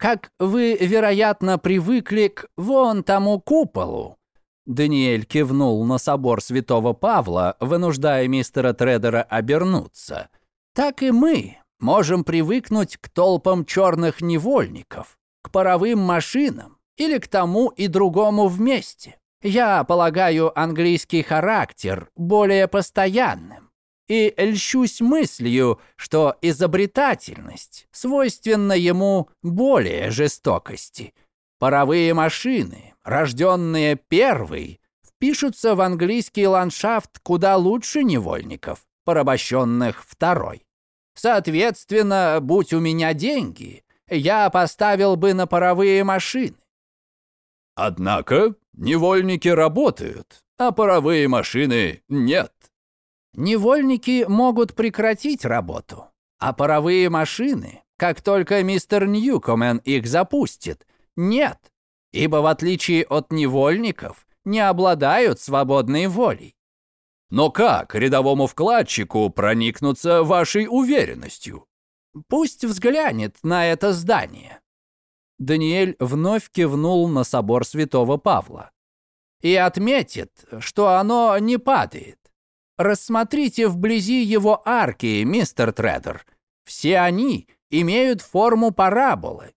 Как вы, вероятно, привыкли к вон тому куполу». Даниэль кивнул на собор святого Павла, вынуждая мистера Тредера обернуться. «Так и мы можем привыкнуть к толпам черных невольников, к паровым машинам или к тому и другому вместе. Я полагаю английский характер более постоянным и льщусь мыслью, что изобретательность свойственна ему более жестокости. Паровые машины, рожденные первой, впишутся в английский ландшафт куда лучше невольников, порабощенных второй. Соответственно, будь у меня деньги, я поставил бы на паровые машины. Однако невольники работают, а паровые машины нет. Невольники могут прекратить работу, а паровые машины, как только мистер Ньюкомен их запустит, нет, ибо в отличие от невольников не обладают свободной волей. Но как рядовому вкладчику проникнуться вашей уверенностью? Пусть взглянет на это здание. Даниэль вновь кивнул на собор святого Павла. И отметит, что оно не падает. Рассмотрите вблизи его арки, мистер Тредер. Все они имеют форму параболы.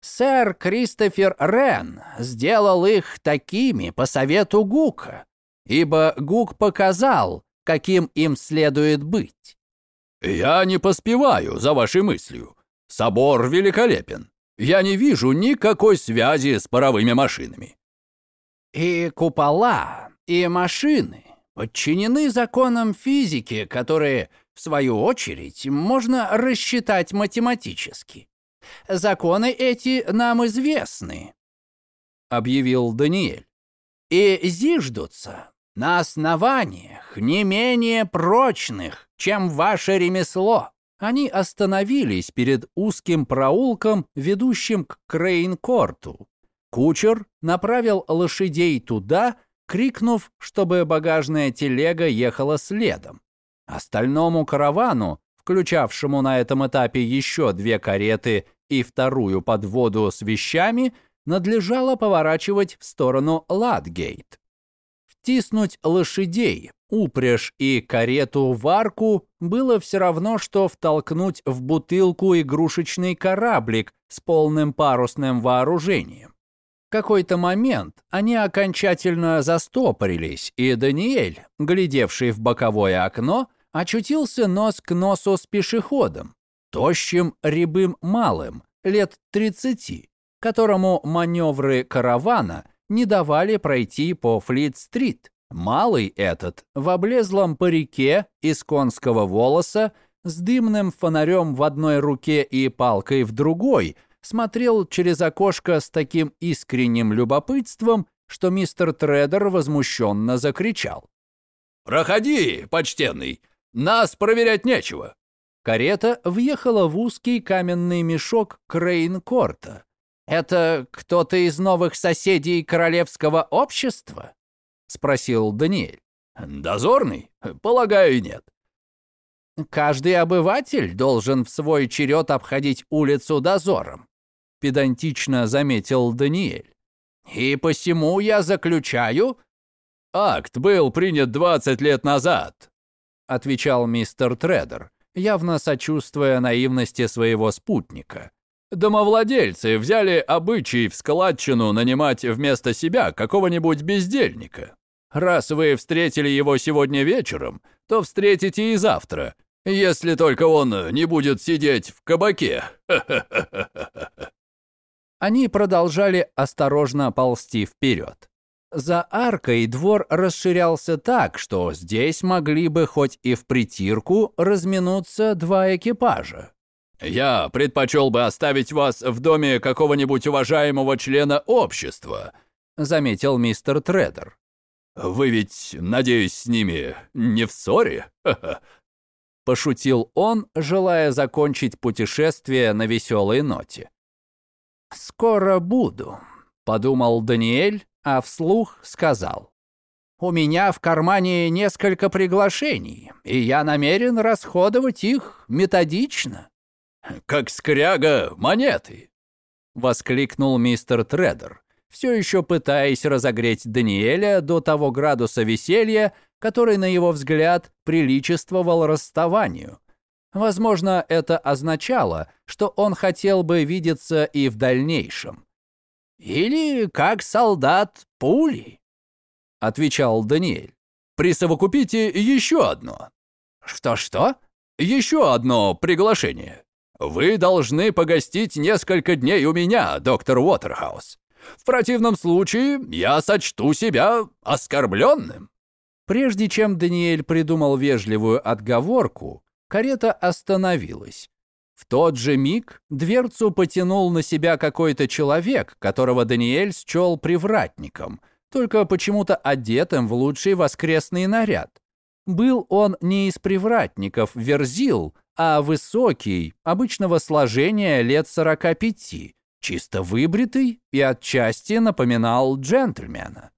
Сэр Кристофер Рен сделал их такими по совету Гука, ибо Гук показал, каким им следует быть. «Я не поспеваю за вашей мыслью. Собор великолепен. Я не вижу никакой связи с паровыми машинами». «И купола, и машины подчинены законам физики, которые, в свою очередь, можно рассчитать математически. Законы эти нам известны, объявил Даниэль. И зиждутся на основаниях не менее прочных, чем ваше ремесло. Они остановились перед узким проулком, ведущим к Крейн-корту. Кучер направил лошадей туда, крикнув, чтобы багажная телега ехала следом. Остальному каравану, включавшему на этом этапе еще две кареты и вторую подводу с вещами, надлежало поворачивать в сторону Ладгейт. Втиснуть лошадей, упряжь и карету в арку было все равно, что втолкнуть в бутылку игрушечный кораблик с полным парусным вооружением. Какой-то момент они окончательно застопорились, и Даниэль, глядевший в боковое окно, очутился нос к носу с пешеходом, тощим рябым малым, лет 30, которому маневры каравана не давали пройти по Флит-стрит. Малый этот в облезлом парике из конского волоса с дымным фонарем в одной руке и палкой в другой смотрел через окошко с таким искренним любопытством, что мистер Тредер возмущенно закричал. «Проходи, почтенный, нас проверять нечего». Карета въехала в узкий каменный мешок Крейн-Корта. «Это кто-то из новых соседей королевского общества?» — спросил Даниэль. «Дозорный? Полагаю, нет». «Каждый обыватель должен в свой черед обходить улицу дозором», — педантично заметил Даниэль. «И посему я заключаю...» «Акт был принят 20 лет назад», — отвечал мистер Тредер, явно сочувствуя наивности своего спутника. «Домовладельцы взяли обычай в складчину нанимать вместо себя какого-нибудь бездельника. Раз вы встретили его сегодня вечером, то встретите и завтра, если только он не будет сидеть в кабаке. Они продолжали осторожно ползти вперед. За аркой двор расширялся так, что здесь могли бы хоть и в притирку разминуться два экипажа. «Я предпочел бы оставить вас в доме какого-нибудь уважаемого члена общества», заметил мистер Тредер. «Вы ведь, надеюсь, с ними не в ссоре?» Пошутил он, желая закончить путешествие на веселой ноте. «Скоро буду», — подумал Даниэль, а вслух сказал. «У меня в кармане несколько приглашений, и я намерен расходовать их методично». «Как скряга монеты!» — воскликнул мистер Тредер, все еще пытаясь разогреть Даниэля до того градуса веселья, который, на его взгляд, приличествовал расставанию. Возможно, это означало, что он хотел бы видеться и в дальнейшем. «Или как солдат пули», — отвечал Даниэль. «Присовокупите еще одно». «Что-что?» «Еще одно приглашение. Вы должны погостить несколько дней у меня, доктор Уотерхаус. В противном случае я сочту себя оскорбленным». Прежде чем Даниэль придумал вежливую отговорку, карета остановилась. В тот же миг дверцу потянул на себя какой-то человек, которого Даниэль счел привратником, только почему-то одетым в лучший воскресный наряд. Был он не из привратников Верзил, а высокий, обычного сложения лет 45, чисто выбритый и отчасти напоминал джентльмена.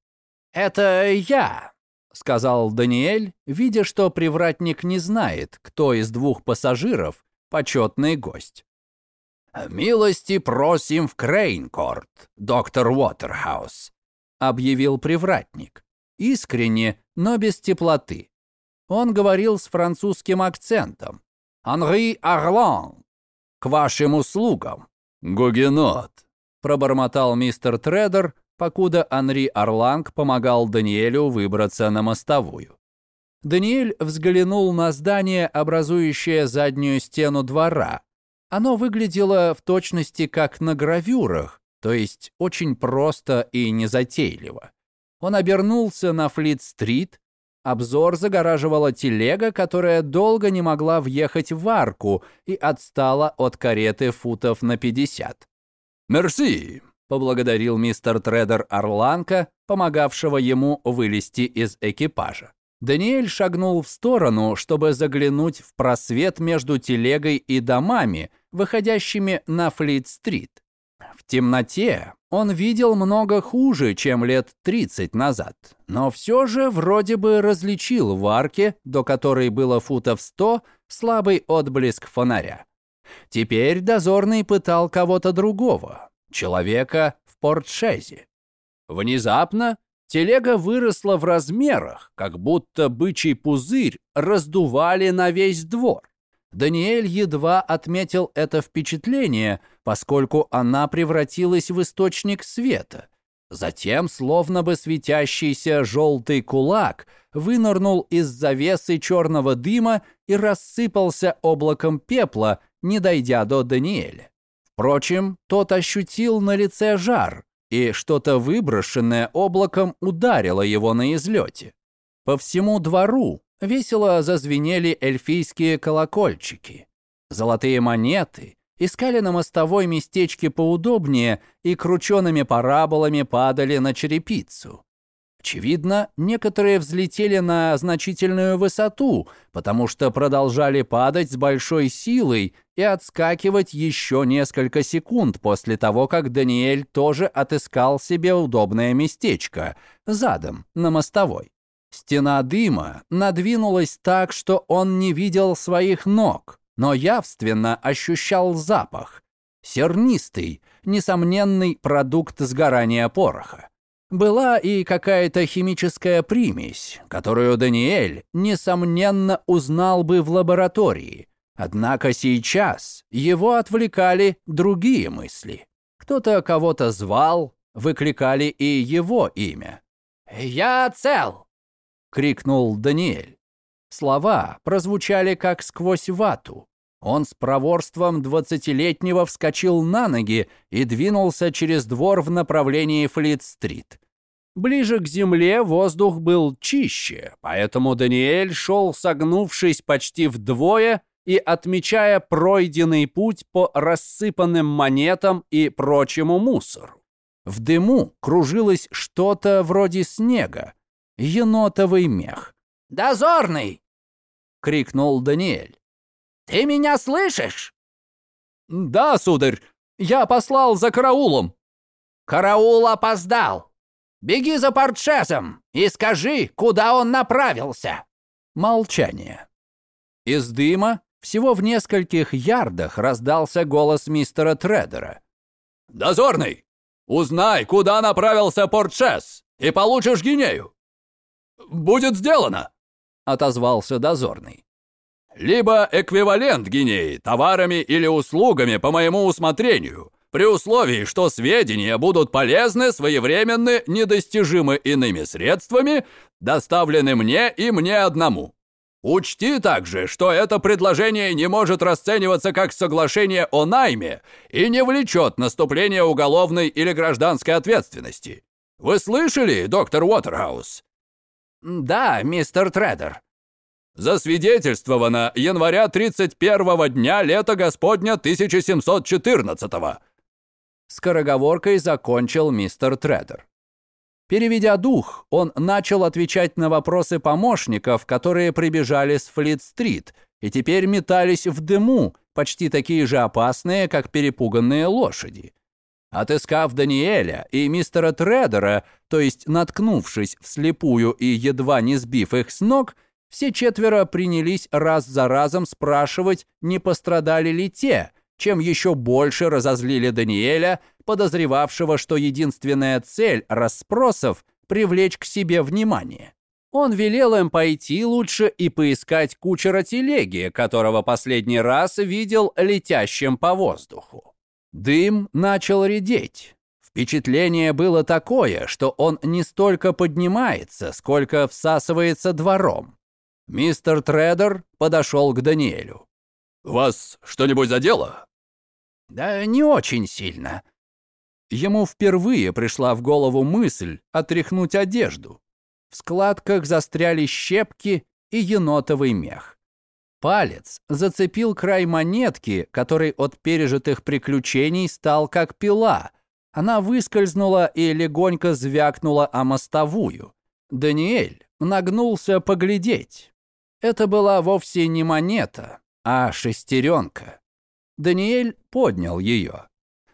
«Это я», — сказал Даниэль, видя, что привратник не знает, кто из двух пассажиров почетный гость. «Милости просим в Крейнкорт, доктор Уотерхаус», — объявил привратник. Искренне, но без теплоты. Он говорил с французским акцентом. «Анри Арлан, к вашим услугам». «Гугенот», — пробормотал мистер Тредер, покуда Анри Арланг помогал Даниэлю выбраться на мостовую. Даниэль взглянул на здание, образующее заднюю стену двора. Оно выглядело в точности как на гравюрах, то есть очень просто и незатейливо. Он обернулся на Флит-стрит. Обзор загораживала телега, которая долго не могла въехать в арку и отстала от кареты футов на 50. «Мерси!» — поблагодарил мистер Тредер Орланка, помогавшего ему вылезти из экипажа. Даниэль шагнул в сторону, чтобы заглянуть в просвет между телегой и домами, выходящими на Флит-стрит. В темноте он видел много хуже, чем лет 30 назад, но все же вроде бы различил в арке, до которой было футов 100, слабый отблеск фонаря. Теперь дозорный пытал кого-то другого, человека в портшезе. Внезапно Телега выросла в размерах, как будто бычий пузырь раздували на весь двор. Даниэль едва отметил это впечатление, поскольку она превратилась в источник света, Затем, словно бы светящийся желтый кулак, вынырнул из завесы черного дыма и рассыпался облаком пепла, не дойдя до Даниэля. Впрочем, тот ощутил на лице жар, и что-то выброшенное облаком ударило его на излете. По всему двору весело зазвенели эльфийские колокольчики. Золотые монеты искали на мостовой местечки поудобнее и крученными параболами падали на черепицу. Очевидно, некоторые взлетели на значительную высоту, потому что продолжали падать с большой силой и отскакивать еще несколько секунд после того, как Даниэль тоже отыскал себе удобное местечко задом на мостовой. Стена дыма надвинулась так, что он не видел своих ног, но явственно ощущал запах. Сернистый, несомненный продукт сгорания пороха. Была и какая-то химическая примесь, которую Даниэль, несомненно, узнал бы в лаборатории. Однако сейчас его отвлекали другие мысли. Кто-то кого-то звал, выкликали и его имя. «Я цел!» — крикнул Даниэль. Слова прозвучали как сквозь вату. Он с проворством двадцатилетнего вскочил на ноги и двинулся через двор в направлении Флит-стрит. Ближе к земле воздух был чище, поэтому Даниэль шел согнувшись почти вдвое и отмечая пройденный путь по рассыпанным монетам и прочему мусору. В дыму кружилось что-то вроде снега, енотовый мех. «Дозорный!» — крикнул Даниэль. «Ты меня слышишь?» «Да, сударь, я послал за караулом». «Караул опоздал. Беги за портшесом и скажи, куда он направился». Молчание. Из дыма всего в нескольких ярдах раздался голос мистера Тредера. «Дозорный, узнай, куда направился портшес, и получишь гинею». «Будет сделано», — отозвался дозорный. «Либо эквивалент гинеи товарами или услугами по моему усмотрению, при условии, что сведения будут полезны, своевременны, недостижимы иными средствами, доставлены мне и мне одному. Учти также, что это предложение не может расцениваться как соглашение о найме и не влечет наступления уголовной или гражданской ответственности. Вы слышали, доктор Уотерхаус? «Да, мистер Тредер». «Засвидетельствовано января 31-го дня лета Господня 1714-го». Скороговоркой закончил мистер Тредер. Переведя дух, он начал отвечать на вопросы помощников, которые прибежали с Флит-стрит и теперь метались в дыму, почти такие же опасные, как перепуганные лошади. Отыскав Даниэля и мистера Тредера, то есть наткнувшись вслепую и едва не сбив их с ног, все четверо принялись раз за разом спрашивать, не пострадали ли те, чем еще больше разозлили Даниэля, подозревавшего, что единственная цель расспросов — привлечь к себе внимание. Он велел им пойти лучше и поискать кучера телеги, которого последний раз видел летящим по воздуху. Дым начал редеть. Впечатление было такое, что он не столько поднимается, сколько всасывается двором. Мистер Тредер подошел к Даниэлю. «Вас что-нибудь задело?» «Да не очень сильно». Ему впервые пришла в голову мысль отряхнуть одежду. В складках застряли щепки и енотовый мех. Палец зацепил край монетки, который от пережитых приключений стал как пила. Она выскользнула и легонько звякнула о мостовую. Даниэль нагнулся поглядеть. Это была вовсе не монета, а шестеренка. Даниэль поднял ее.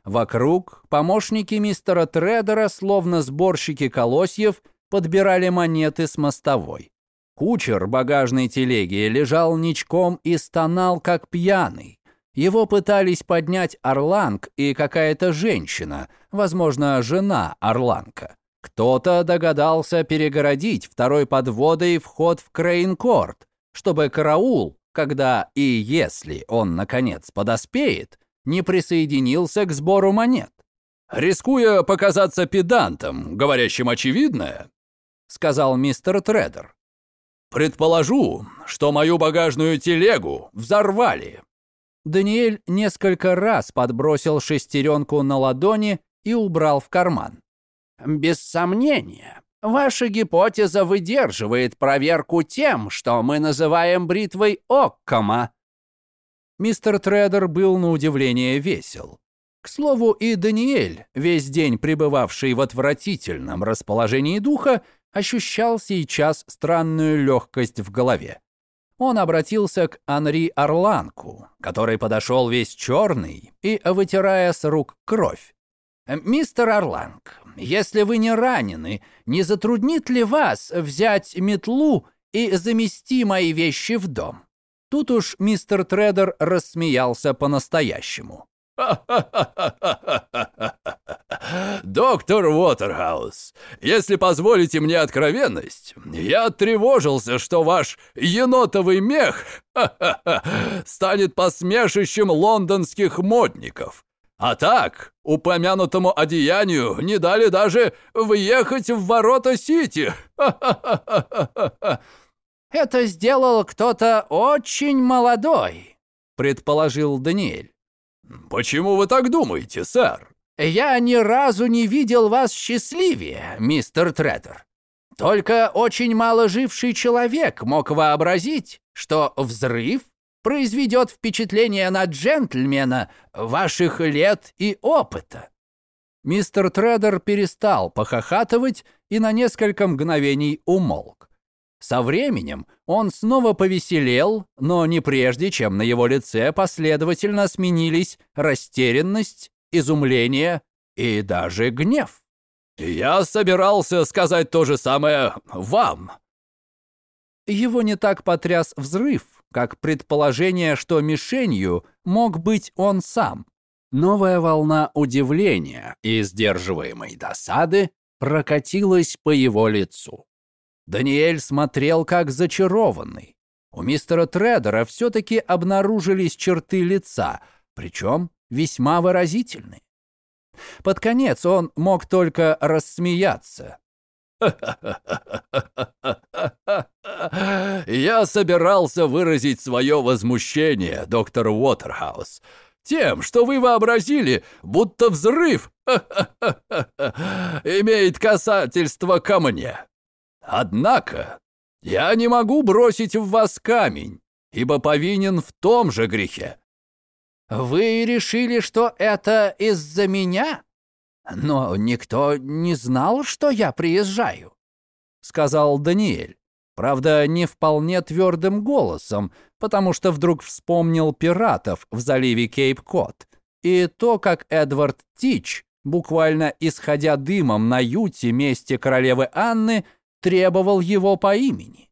Вокруг помощники мистера Тредера, словно сборщики колосьев, подбирали монеты с мостовой. Кучер багажной телеги лежал ничком и стонал, как пьяный. Его пытались поднять Орланг и какая-то женщина, возможно, жена Орланка. Кто-то догадался перегородить второй подводой вход в Крейнкорт, чтобы караул, когда и если он, наконец, подоспеет, не присоединился к сбору монет. рискуя показаться педантом, говорящим очевидное, сказал мистер Тредер. Предположу, что мою багажную телегу взорвали. Даниэль несколько раз подбросил шестеренку на ладони и убрал в карман. Без сомнения, ваша гипотеза выдерживает проверку тем, что мы называем бритвой Оккома. Мистер Тредер был на удивление весел. К слову, и Даниэль, весь день пребывавший в отвратительном расположении духа, ощущал сейчас странную легкость в голове. Он обратился к Анри Орланку, который подошел весь черный и вытирая с рук кровь. «Мистер Орланг, если вы не ранены, не затруднит ли вас взять метлу и замести мои вещи в дом?» Тут уж мистер Тредер рассмеялся по-настоящему. «Доктор Уотерхаус, если позволите мне откровенность, я тревожился, что ваш енотовый мех станет посмешищем лондонских модников. А так, упомянутому одеянию не дали даже въехать в ворота Сити. Это сделал кто-то очень молодой, предположил Даниэль. «Почему вы так думаете, сэр?» «Я ни разу не видел вас счастливее, мистер Треттер. Только очень мало живший человек мог вообразить, что взрыв произведет впечатление на джентльмена ваших лет и опыта». Мистер Тредер перестал похохатывать и на несколько мгновений умолк. Со временем он снова повеселел, но не прежде, чем на его лице последовательно сменились растерянность, изумление и даже гнев. «Я собирался сказать то же самое вам». Его не так потряс взрыв, как предположение, что мишенью мог быть он сам. Новая волна удивления и сдерживаемой досады прокатилась по его лицу. Даниэль смотрел как зачарованный. У мистера Тредера все-таки обнаружились черты лица, причем весьма выразительные. Под конец он мог только рассмеяться. «Я собирался выразить свое возмущение, доктор Уотерхаус, тем, что вы вообразили, будто взрыв имеет касательство ко мне. Однако я не могу бросить в вас камень, ибо повинен в том же грехе. Вы решили, что это из-за меня? Но никто не знал, что я приезжаю, сказал Даниэль. Правда, не вполне твердым голосом, потому что вдруг вспомнил пиратов в заливе Кейп-Кот и то, как Эдвард Тич, буквально исходя дымом на юте месте королевы Анны, требовал его по имени.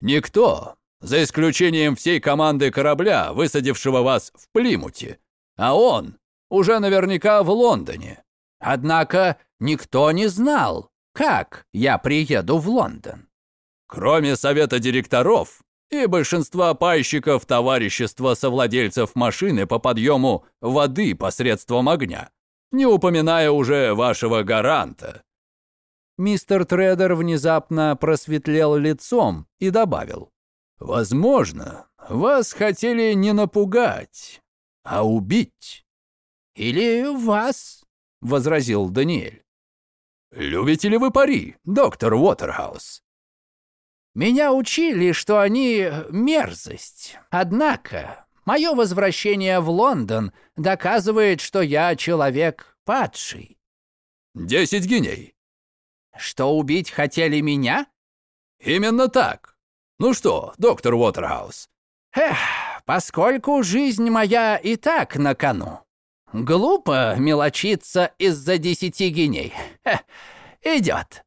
«Никто, за исключением всей команды корабля, высадившего вас в Плимуте, а он уже наверняка в Лондоне. Однако никто не знал, как я приеду в Лондон. Кроме совета директоров и большинства пайщиков товарищества совладельцев машины по подъему воды посредством огня, не упоминая уже вашего гаранта, Мистер Тредер внезапно просветлел лицом и добавил. «Возможно, вас хотели не напугать, а убить». «Или вас», — возразил Даниэль. «Любите ли вы пари, доктор Уотерхаус?» «Меня учили, что они мерзость. Однако мое возвращение в Лондон доказывает, что я человек падший». «Десять гиней», что убить хотели меня? Именно так. Ну что, доктор Уотерхаус? Эх, поскольку жизнь моя и так на кону. Глупо мелочиться из-за десяти геней. Эх, идет.